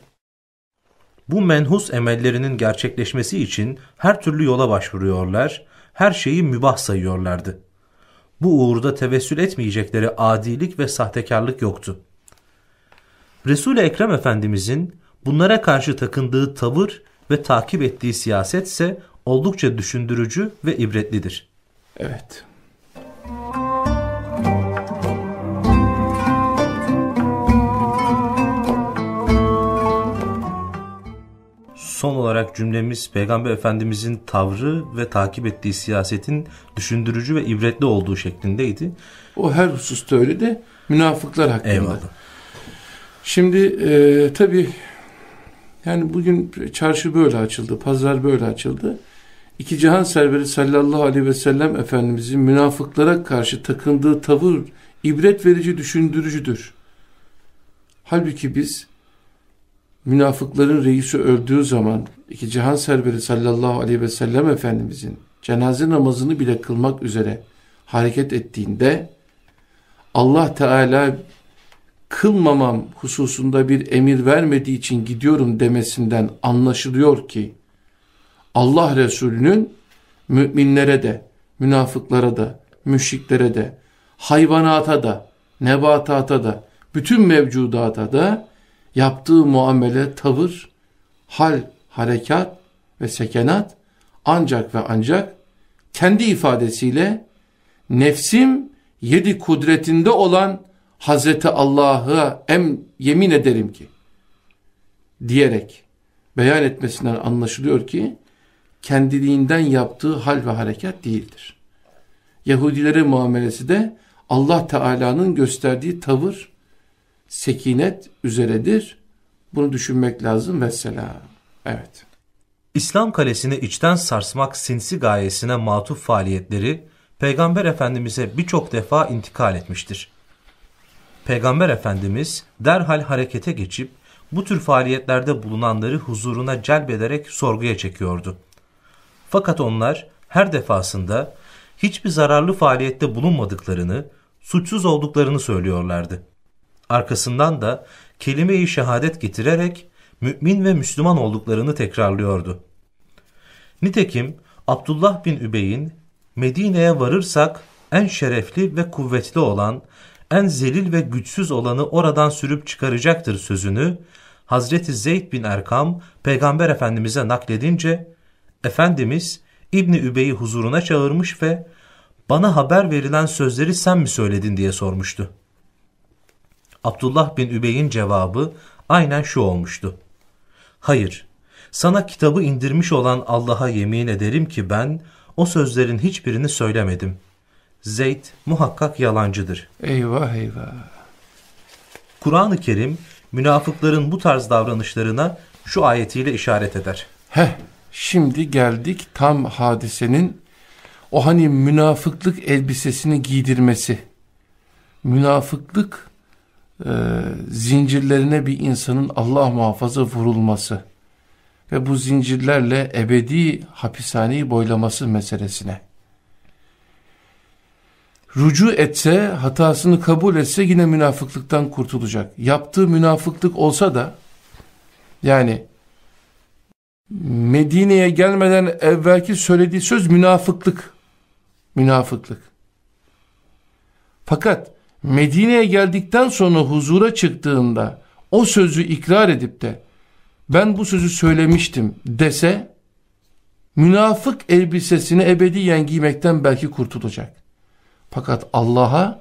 Bu menhus emellerinin gerçekleşmesi için her türlü yola başvuruyorlar, her şeyi mübah sayıyorlardı. Bu uğurda tevessül etmeyecekleri adilik ve sahtekarlık yoktu. Resul-i Ekrem Efendimizin Bunlara karşı takındığı tavır ve takip ettiği siyaset ise oldukça düşündürücü ve ibretlidir. Evet. Son olarak cümlemiz Peygamber Efendimizin tavrı ve takip ettiği siyasetin düşündürücü ve ibretli olduğu şeklindeydi. O her hususta öyle de münafıklar hakkında. Eyvallah. Şimdi e, tabii yani bugün çarşı böyle açıldı, pazar böyle açıldı. İki cihan serveri sallallahu aleyhi ve sellem Efendimizin münafıklara karşı takındığı tavır ibret verici düşündürücüdür. Halbuki biz münafıkların reisi öldüğü zaman iki cihan serveri sallallahu aleyhi ve sellem Efendimizin cenaze namazını bile kılmak üzere hareket ettiğinde Allah Teala kılmamam hususunda bir emir vermediği için gidiyorum demesinden anlaşılıyor ki Allah Resulü'nün müminlere de, münafıklara da, müşriklere de, hayvanata da, nebatata da, bütün mevcudata da yaptığı muamele, tavır, hal, harekat ve sekenat ancak ve ancak kendi ifadesiyle nefsim yedi kudretinde olan Hazreti Allah'a em yemin ederim ki diyerek beyan etmesinden anlaşılıyor ki kendiliğinden yaptığı hal ve harekat değildir. Yahudilere muamelesi de Allah Teala'nın gösterdiği tavır, sekinet üzeredir. Bunu düşünmek lazım mesela. Evet. İslam kalesini içten sarsmak sinsi gayesine matuf faaliyetleri Peygamber Efendimiz'e birçok defa intikal etmiştir. Peygamber Efendimiz derhal harekete geçip bu tür faaliyetlerde bulunanları huzuruna celbederek sorguya çekiyordu. Fakat onlar her defasında hiçbir zararlı faaliyette bulunmadıklarını, suçsuz olduklarını söylüyorlardı. Arkasından da kelime-i şehadet getirerek mümin ve Müslüman olduklarını tekrarlıyordu. Nitekim Abdullah bin Übey'in Medine'ye varırsak en şerefli ve kuvvetli olan, en zelil ve güçsüz olanı oradan sürüp çıkaracaktır sözünü Hazreti Zeyd bin Erkam Peygamber Efendimiz'e nakledince Efendimiz İbni Übey'i huzuruna çağırmış ve bana haber verilen sözleri sen mi söyledin diye sormuştu. Abdullah bin Übey'in cevabı aynen şu olmuştu. Hayır, sana kitabı indirmiş olan Allah'a yemin ederim ki ben o sözlerin hiçbirini söylemedim. Zeyd muhakkak yalancıdır. Eyvah eyvah. Kur'an-ı Kerim münafıkların bu tarz davranışlarına şu ayetiyle işaret eder. Heh, şimdi geldik tam hadisenin o hani münafıklık elbisesini giydirmesi. Münafıklık e, zincirlerine bir insanın Allah muhafaza vurulması ve bu zincirlerle ebedi hapishaneyi boylaması meselesine. Rucu etse, hatasını kabul etse yine münafıklıktan kurtulacak. Yaptığı münafıklık olsa da, yani Medine'ye gelmeden evvelki söylediği söz münafıklık. Münafıklık. Fakat Medine'ye geldikten sonra huzura çıktığında o sözü ikrar edip de ben bu sözü söylemiştim dese münafık elbisesini ebediyen giymekten belki kurtulacak. Fakat Allah'a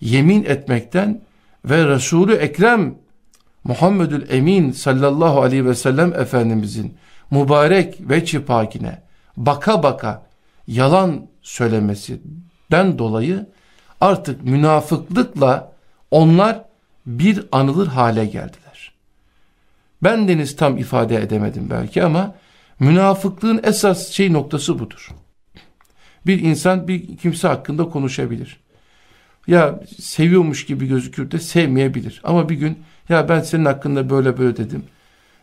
yemin etmekten ve Resulü Ekrem Muhammedül Emin sallallahu aleyhi ve sellem Efendimizin mübarek ve çipakine baka baka yalan söylemesinden dolayı artık münafıklıkla onlar bir anılır hale geldiler. Ben deniz tam ifade edemedim belki ama münafıklığın esas şey noktası budur. Bir insan bir kimse hakkında konuşabilir. Ya seviyormuş gibi gözükür de sevmeyebilir. Ama bir gün ya ben senin hakkında böyle böyle dedim.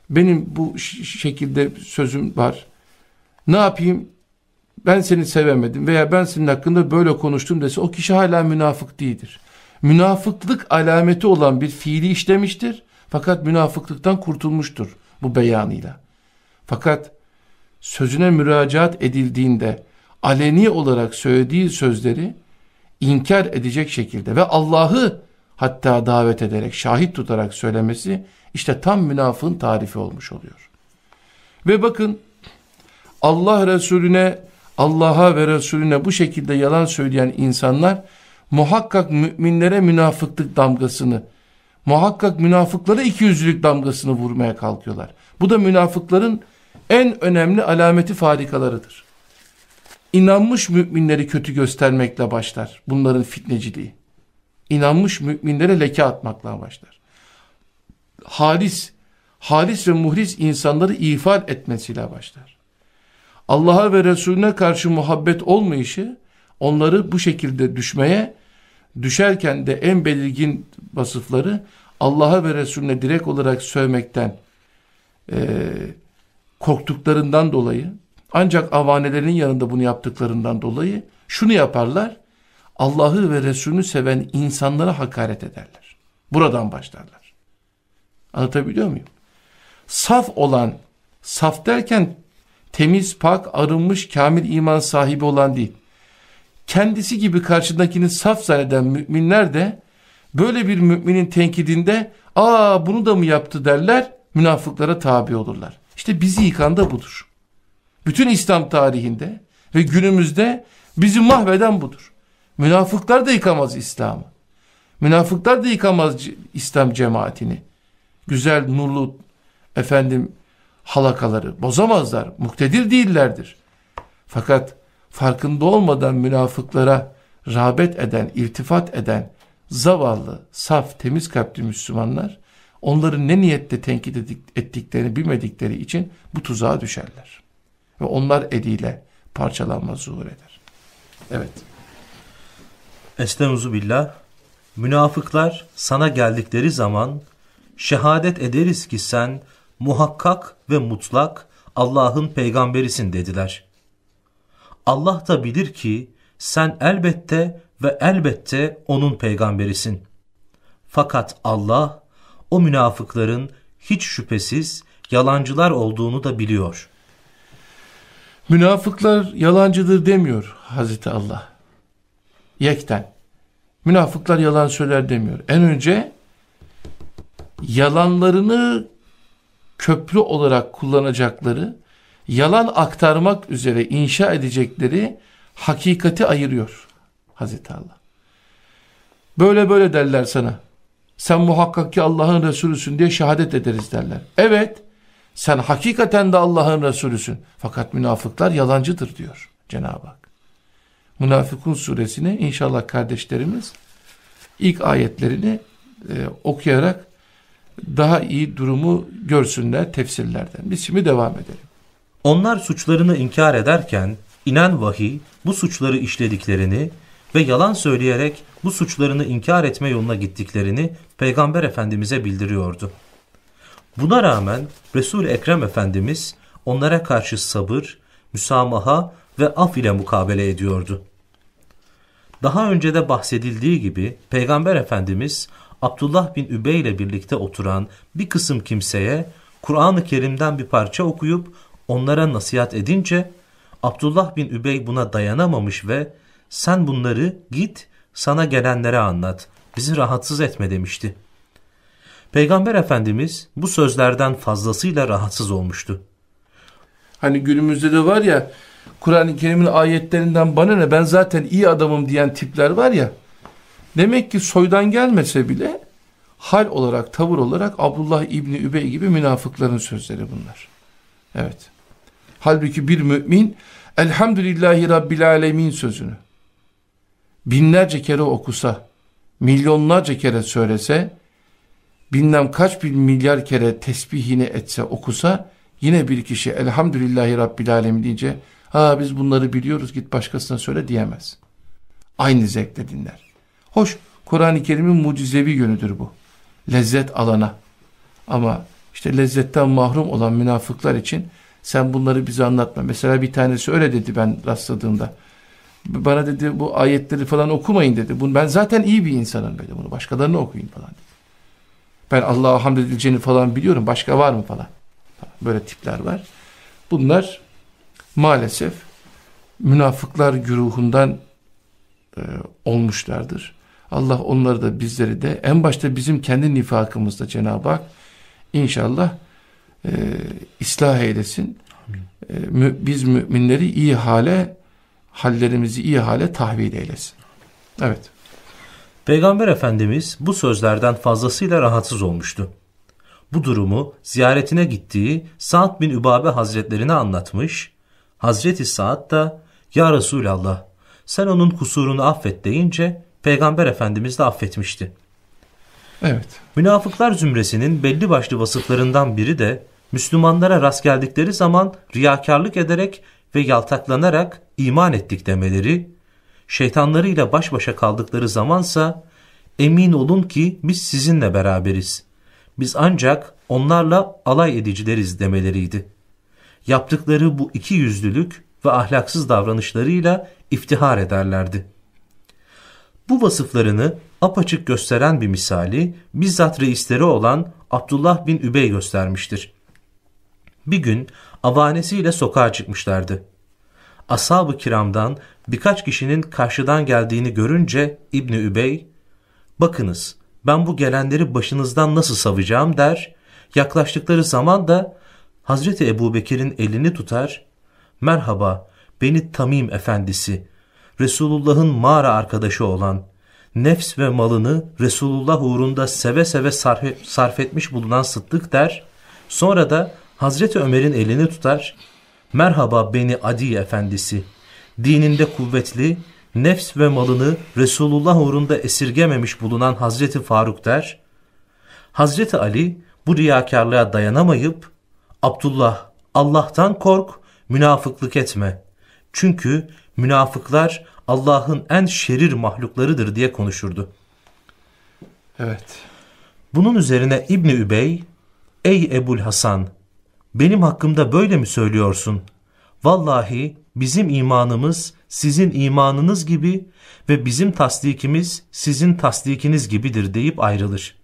Benim bu şekilde sözüm var. Ne yapayım? Ben seni sevemedim veya ben senin hakkında böyle konuştum dese o kişi hala münafık değildir. Münafıklık alameti olan bir fiili işlemiştir. Fakat münafıklıktan kurtulmuştur bu beyanıyla. Fakat sözüne müracaat edildiğinde aleni olarak söylediği sözleri inkar edecek şekilde ve Allah'ı hatta davet ederek, şahit tutarak söylemesi işte tam münafığın tarifi olmuş oluyor. Ve bakın Allah Resulüne, Allah'a ve Resulüne bu şekilde yalan söyleyen insanlar muhakkak müminlere münafıklık damgasını, muhakkak münafıklara ikiyüzlülük damgasını vurmaya kalkıyorlar. Bu da münafıkların en önemli alameti farikalarıdır inanmış müminleri kötü göstermekle başlar. Bunların fitneciliği. İnanmış müminlere leke atmakla başlar. Halis, halis ve muhris insanları ifade etmesiyle başlar. Allah'a ve Resulüne karşı muhabbet olmayışı onları bu şekilde düşmeye düşerken de en belirgin vasıfları Allah'a ve Resulüne direkt olarak sövmekten e, korktuklarından dolayı ancak avanelerin yanında bunu yaptıklarından dolayı şunu yaparlar. Allah'ı ve Resulünü seven insanlara hakaret ederler. Buradan başlarlar. Anlatabiliyor muyum? Saf olan, saf derken temiz, pak, arınmış, kamil iman sahibi olan değil. Kendisi gibi karşındakini saf zanneden müminler de böyle bir müminin tenkidinde ''Aa bunu da mı yaptı?'' derler, münafıklara tabi olurlar. İşte bizi yıkan da budur. Bütün İslam tarihinde ve günümüzde bizi mahveden budur. Münafıklar da yıkamaz İslam'ı. Münafıklar da yıkamaz İslam cemaatini. Güzel, nurlu, efendim halakaları bozamazlar. Muktedir değillerdir. Fakat farkında olmadan münafıklara rağbet eden, iltifat eden zavallı, saf, temiz kalpli Müslümanlar onların ne niyette tenkit ettiklerini bilmedikleri için bu tuzağa düşerler. Ve onlar eliyle parçalanma zuhur eder. Evet. Estaizu billah. Münafıklar sana geldikleri zaman şehadet ederiz ki sen muhakkak ve mutlak Allah'ın peygamberisin dediler. Allah da bilir ki sen elbette ve elbette onun peygamberisin. Fakat Allah o münafıkların hiç şüphesiz yalancılar olduğunu da biliyor. Münafıklar yalancıdır demiyor Hazreti Allah. Yekten. Münafıklar yalan söyler demiyor. En önce yalanlarını köprü olarak kullanacakları, yalan aktarmak üzere inşa edecekleri hakikati ayırıyor Hazreti Allah. Böyle böyle derler sana. Sen muhakkak ki Allah'ın Resulüsün diye şehadet ederiz derler. Evet, sen hakikaten de Allah'ın Resulüsün. Fakat münafıklar yalancıdır diyor Cenab-ı Hak. Münafıkun suresini inşallah kardeşlerimiz ilk ayetlerini e, okuyarak daha iyi durumu görsünler tefsirlerden. Biz şimdi devam edelim. Onlar suçlarını inkar ederken inen vahiy bu suçları işlediklerini ve yalan söyleyerek bu suçlarını inkar etme yoluna gittiklerini Peygamber Efendimiz'e bildiriyordu. Buna rağmen Resul Ekrem Efendimiz onlara karşı sabır, müsamaha ve af ile mukabele ediyordu. Daha önce de bahsedildiği gibi Peygamber Efendimiz Abdullah bin Übey ile birlikte oturan bir kısım kimseye Kur'an-ı Kerim'den bir parça okuyup onlara nasihat edince Abdullah bin Übey buna dayanamamış ve sen bunları git sana gelenlere anlat bizi rahatsız etme demişti. Peygamber Efendimiz bu sözlerden fazlasıyla rahatsız olmuştu. Hani günümüzde de var ya Kur'an-ı Kerim'in ayetlerinden bana ne ben zaten iyi adamım diyen tipler var ya Demek ki soydan gelmese bile hal olarak, tavır olarak Abdullah İbni Übey gibi münafıkların sözleri bunlar. Evet. Halbuki bir mümin Elhamdülillahi Rabbil Alemin sözünü binlerce kere okusa, milyonlarca kere söylese, bilmem kaç bin milyar kere tesbihini etse okusa, yine bir kişi Elhamdülillahi Rabbil Alemin deyince, ha biz bunları biliyoruz git başkasına söyle diyemez. Aynı zevkle dinler. Hoş Kur'an-ı Kerim'in mucizevi yönüdür bu. Lezzet alana. Ama işte lezzetten mahrum olan münafıklar için sen bunları bize anlatma. Mesela bir tanesi öyle dedi ben rastladığımda. Bana dedi bu ayetleri falan okumayın dedi. Bunu, ben zaten iyi bir insanım dedi. Bunu başkalarına okuyun falan dedi. Ben Allah'a hamd edileceğini falan biliyorum. Başka var mı falan. Böyle tipler var. Bunlar maalesef münafıklar güruhundan e, olmuşlardır. Allah onları da bizleri de en başta bizim kendi nifakımızda Cenab-ı Hak inşallah e, ıslah eylesin. E, mü, biz müminleri iyi hale, hallerimizi iyi hale tahvil eylesin. Evet. Peygamber Efendimiz bu sözlerden fazlasıyla rahatsız olmuştu. Bu durumu ziyaretine gittiği Sa'd bin Übabe hazretlerine anlatmış. Hazreti Sa'd da ya Resulallah sen onun kusurunu affet deyince Peygamber Efendimiz de affetmişti. Evet. Münafıklar zümresinin belli başlı vasıflarından biri de Müslümanlara rast geldikleri zaman riyakarlık ederek ve yaltaklanarak iman ettik demeleri, şeytanlarıyla baş başa kaldıkları zamansa emin olun ki biz sizinle beraberiz. Biz ancak onlarla alay edicileriz demeleriydi. Yaptıkları bu iki yüzlülük ve ahlaksız davranışlarıyla iftihar ederlerdi. Bu vasıflarını apaçık gösteren bir misali bizzat reisleri olan Abdullah bin Übey göstermiştir. Bir gün avanesiyle sokağa çıkmışlardı. Ashab-ı kiramdan birkaç kişinin karşıdan geldiğini görünce İbni Übey, bakınız ben bu gelenleri başınızdan nasıl savacağım der, yaklaştıkları zaman da Hazreti Ebu Bekir'in elini tutar, merhaba beni Tamim efendisi, Resulullah'ın mağara arkadaşı olan, nefs ve malını Resulullah uğrunda seve seve sarf, sarf etmiş bulunan Sıddık der, sonra da Hazreti Ömer'in elini tutar, merhaba beni Adi efendisi, dininde kuvvetli, nefs ve malını Resulullah uğrunda esirgememiş bulunan Hazreti Faruk der, Hazreti Ali bu riyakarlığa dayanamayıp, Abdullah Allah'tan kork, münafıklık etme. Çünkü münafıklar Allah'ın en şerir mahluklarıdır diye konuşurdu. Evet. Bunun üzerine İbni Übey, Ey Ebul Hasan, benim hakkımda böyle mi söylüyorsun? Vallahi bizim imanımız sizin imanınız gibi ve bizim tasdikimiz sizin tasdikiniz gibidir deyip ayrılır.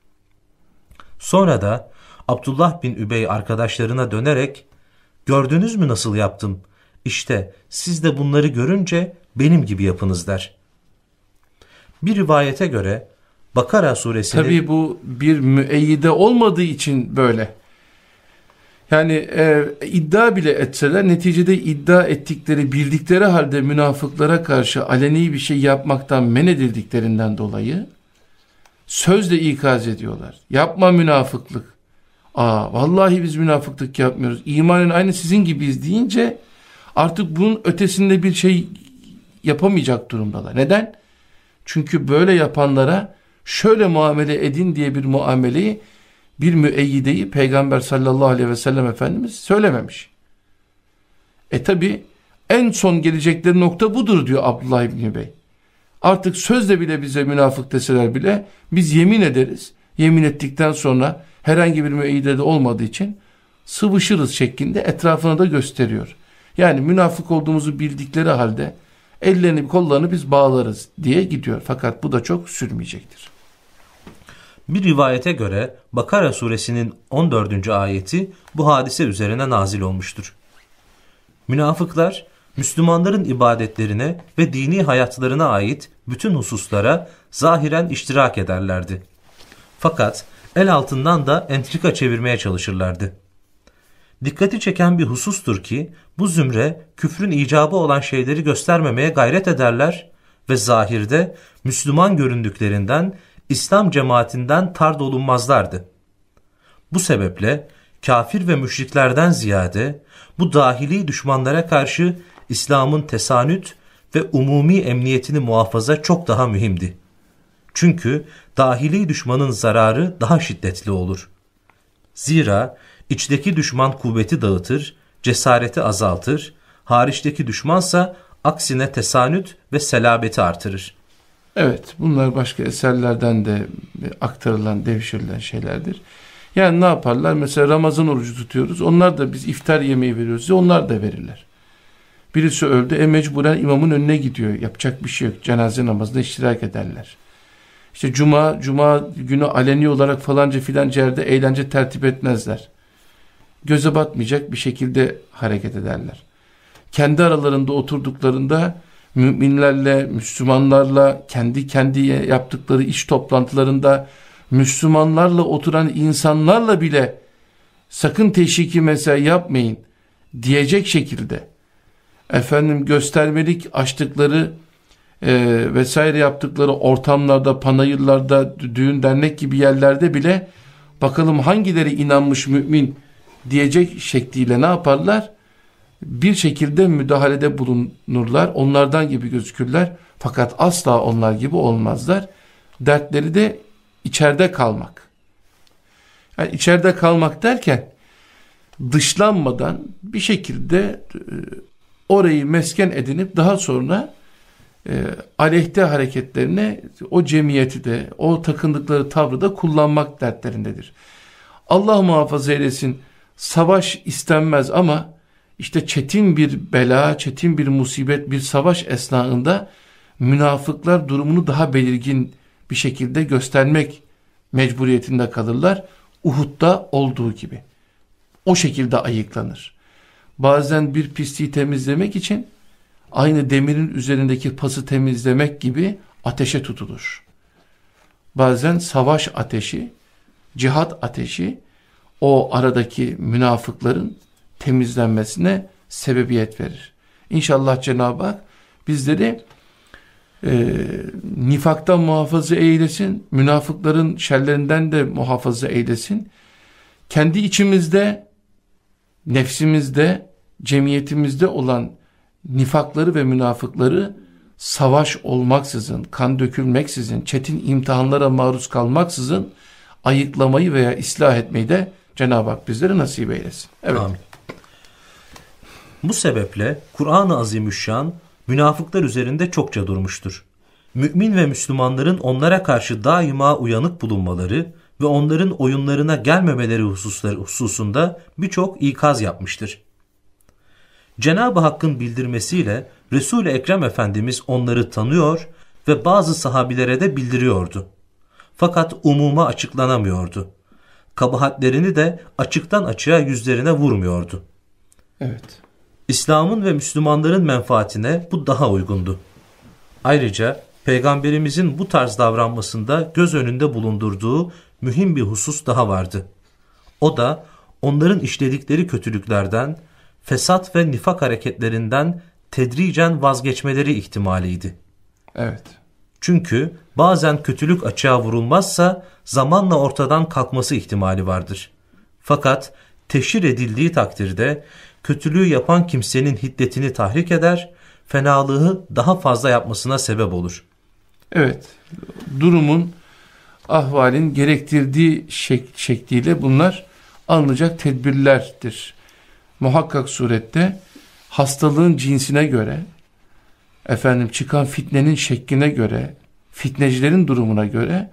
Sonra da Abdullah bin Übey arkadaşlarına dönerek, gördünüz mü nasıl yaptım? İşte siz de bunları görünce benim gibi yapınız der. Bir rivayete göre Bakara suresinin... Tabi bu bir müeyyide olmadığı için böyle. Yani e, iddia bile etseler neticede iddia ettikleri bildikleri halde münafıklara karşı aleni bir şey yapmaktan men edildiklerinden dolayı sözle ikaz ediyorlar. Yapma münafıklık. Aa vallahi biz münafıklık yapmıyoruz. İmanın aynı sizin gibiyiz deyince artık bunun ötesinde bir şey yapamayacak durumdalar. Neden? Çünkü böyle yapanlara şöyle muamele edin diye bir muameleyi bir müeyyideyi Peygamber sallallahu aleyhi ve sellem Efendimiz söylememiş. E tabi en son gelecekleri nokta budur diyor Abdullah İbni Bey. Artık sözle bile bize münafık deseler bile biz yemin ederiz. Yemin ettikten sonra herhangi bir müeyyide de olmadığı için sıvışırız şeklinde etrafına da gösteriyor. Yani münafık olduğumuzu bildikleri halde ellerini kollarını biz bağlarız diye gidiyor. Fakat bu da çok sürmeyecektir. Bir rivayete göre Bakara suresinin 14. ayeti bu hadise üzerine nazil olmuştur. Münafıklar Müslümanların ibadetlerine ve dini hayatlarına ait bütün hususlara zahiren iştirak ederlerdi. Fakat el altından da entrika çevirmeye çalışırlardı. Dikkati çeken bir husustur ki bu zümre küfrün icabı olan şeyleri göstermemeye gayret ederler ve zahirde Müslüman göründüklerinden İslam cemaatinden tard olunmazlardı. Bu sebeple kafir ve müşriklerden ziyade bu dahili düşmanlara karşı İslam'ın tesanüt ve umumi emniyetini muhafaza çok daha mühimdi. Çünkü dahili düşmanın zararı daha şiddetli olur. Zira içteki düşman kuvveti dağıtır, cesareti azaltır, hariçteki düşmansa aksine tesanüt ve selabeti artırır. Evet bunlar başka eserlerden de aktarılan, devşirilen şeylerdir. Yani ne yaparlar? Mesela Ramazan orucu tutuyoruz. Onlar da biz iftar yemeği veriyoruz. Onlar da verirler. Birisi öldü. E mecburen imamın önüne gidiyor. Yapacak bir şey yok. Cenaze namazında iştirak ederler. İşte cuma, cuma günü aleni olarak falanca filanca yerde eğlence tertip etmezler. Göze batmayacak bir şekilde hareket ederler. Kendi aralarında oturduklarında müminlerle, Müslümanlarla, kendi kendiye yaptıkları iş toplantılarında Müslümanlarla oturan insanlarla bile sakın teşviki mesela yapmayın diyecek şekilde efendim göstermelik açtıkları e, vesaire yaptıkları ortamlarda, panayırlarda, düğün dernek gibi yerlerde bile bakalım hangileri inanmış mümin diyecek şekliyle ne yaparlar? Bir şekilde müdahalede bulunurlar. Onlardan gibi gözükürler. Fakat asla onlar gibi olmazlar. Dertleri de içeride kalmak. Yani içeride kalmak derken dışlanmadan bir şekilde e, orayı mesken edinip daha sonra e, aleyhte hareketlerine o cemiyeti de o takındıkları tavrı da kullanmak dertlerindedir. Allah muhafaza eylesin savaş istenmez ama işte çetin bir bela, çetin bir musibet, bir savaş esnasında münafıklar durumunu daha belirgin bir şekilde göstermek mecburiyetinde kalırlar. Uhud'da olduğu gibi. O şekilde ayıklanır. Bazen bir pisliği temizlemek için aynı demirin üzerindeki pası temizlemek gibi ateşe tutulur. Bazen savaş ateşi, cihat ateşi o aradaki münafıkların temizlenmesine sebebiyet verir. İnşallah Cenab-ı Hak bizleri e, nifaktan muhafaza eylesin, münafıkların şerlerinden de muhafaza eylesin. Kendi içimizde, nefsimizde, cemiyetimizde olan nifakları ve münafıkları savaş olmaksızın, kan dökülmeksizin, çetin imtihanlara maruz kalmaksızın ayıklamayı veya ıslah etmeyi de Cenab-ı Hak bizlere nasip eylesin. Evet. Amin. Bu sebeple Kur'an-ı Azimüşşan münafıklar üzerinde çokça durmuştur. Mümin ve Müslümanların onlara karşı daima uyanık bulunmaları ve onların oyunlarına gelmemeleri hususları hususunda birçok ikaz yapmıştır. Cenab-ı Hakk'ın bildirmesiyle Resul-i Ekrem Efendimiz onları tanıyor ve bazı sahabilere de bildiriyordu. Fakat umuma açıklanamıyordu. Kabahatlerini de açıktan açığa yüzlerine vurmuyordu. Evet. İslam'ın ve Müslümanların menfaatine bu daha uygundu. Ayrıca Peygamberimizin bu tarz davranmasında göz önünde bulundurduğu mühim bir husus daha vardı. O da onların işledikleri kötülüklerden, fesat ve nifak hareketlerinden tedricen vazgeçmeleri ihtimaliydi. Evet. Çünkü bazen kötülük açığa vurulmazsa zamanla ortadan kalkması ihtimali vardır. Fakat teşhir edildiği takdirde kötülüğü yapan kimsenin hiddetini tahrik eder, fenalığı daha fazla yapmasına sebep olur. Evet, durumun, ahvalin gerektirdiği şek şekliyle bunlar alınacak tedbirlerdir. Muhakkak surette hastalığın cinsine göre, efendim çıkan fitnenin şekline göre, fitnecilerin durumuna göre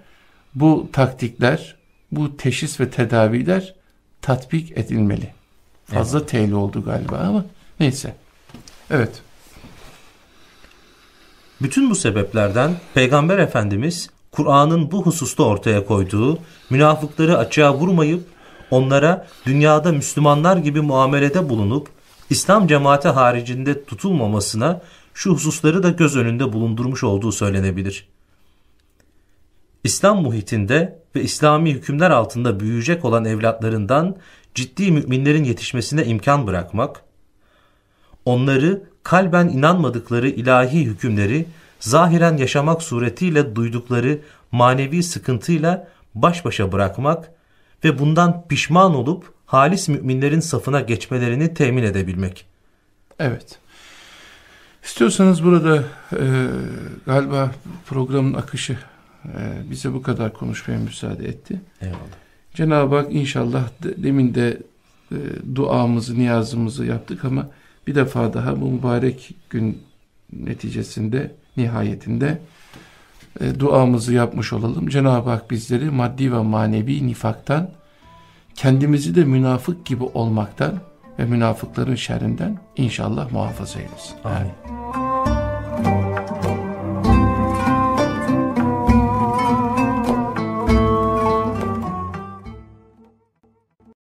bu taktikler, bu teşhis ve tedaviler tatbik edilmeli. Fazla evet. tehli oldu galiba ama neyse. Evet. Bütün bu sebeplerden Peygamber Efendimiz Kur'an'ın bu hususta ortaya koyduğu münafıkları açığa vurmayıp onlara dünyada Müslümanlar gibi muamelede bulunup İslam cemaati haricinde tutulmamasına şu hususları da göz önünde bulundurmuş olduğu söylenebilir. İslam muhitinde ve İslami hükümler altında büyüyecek olan evlatlarından ciddi müminlerin yetişmesine imkan bırakmak, onları kalben inanmadıkları ilahi hükümleri zahiren yaşamak suretiyle duydukları manevi sıkıntıyla baş başa bırakmak ve bundan pişman olup halis müminlerin safına geçmelerini temin edebilmek. Evet. İstiyorsanız burada e, galiba programın akışı e, bize bu kadar konuşmaya müsaade etti. Eyvallah. Cenab-ı Hak inşallah de, demin de e, duamızı, niyazımızı yaptık ama bir defa daha bu mübarek gün neticesinde, nihayetinde e, duamızı yapmış olalım. Cenab-ı Hak bizleri maddi ve manevi nifaktan, kendimizi de münafık gibi olmaktan ve münafıkların şerrinden inşallah muhafaza eylesin. Amin.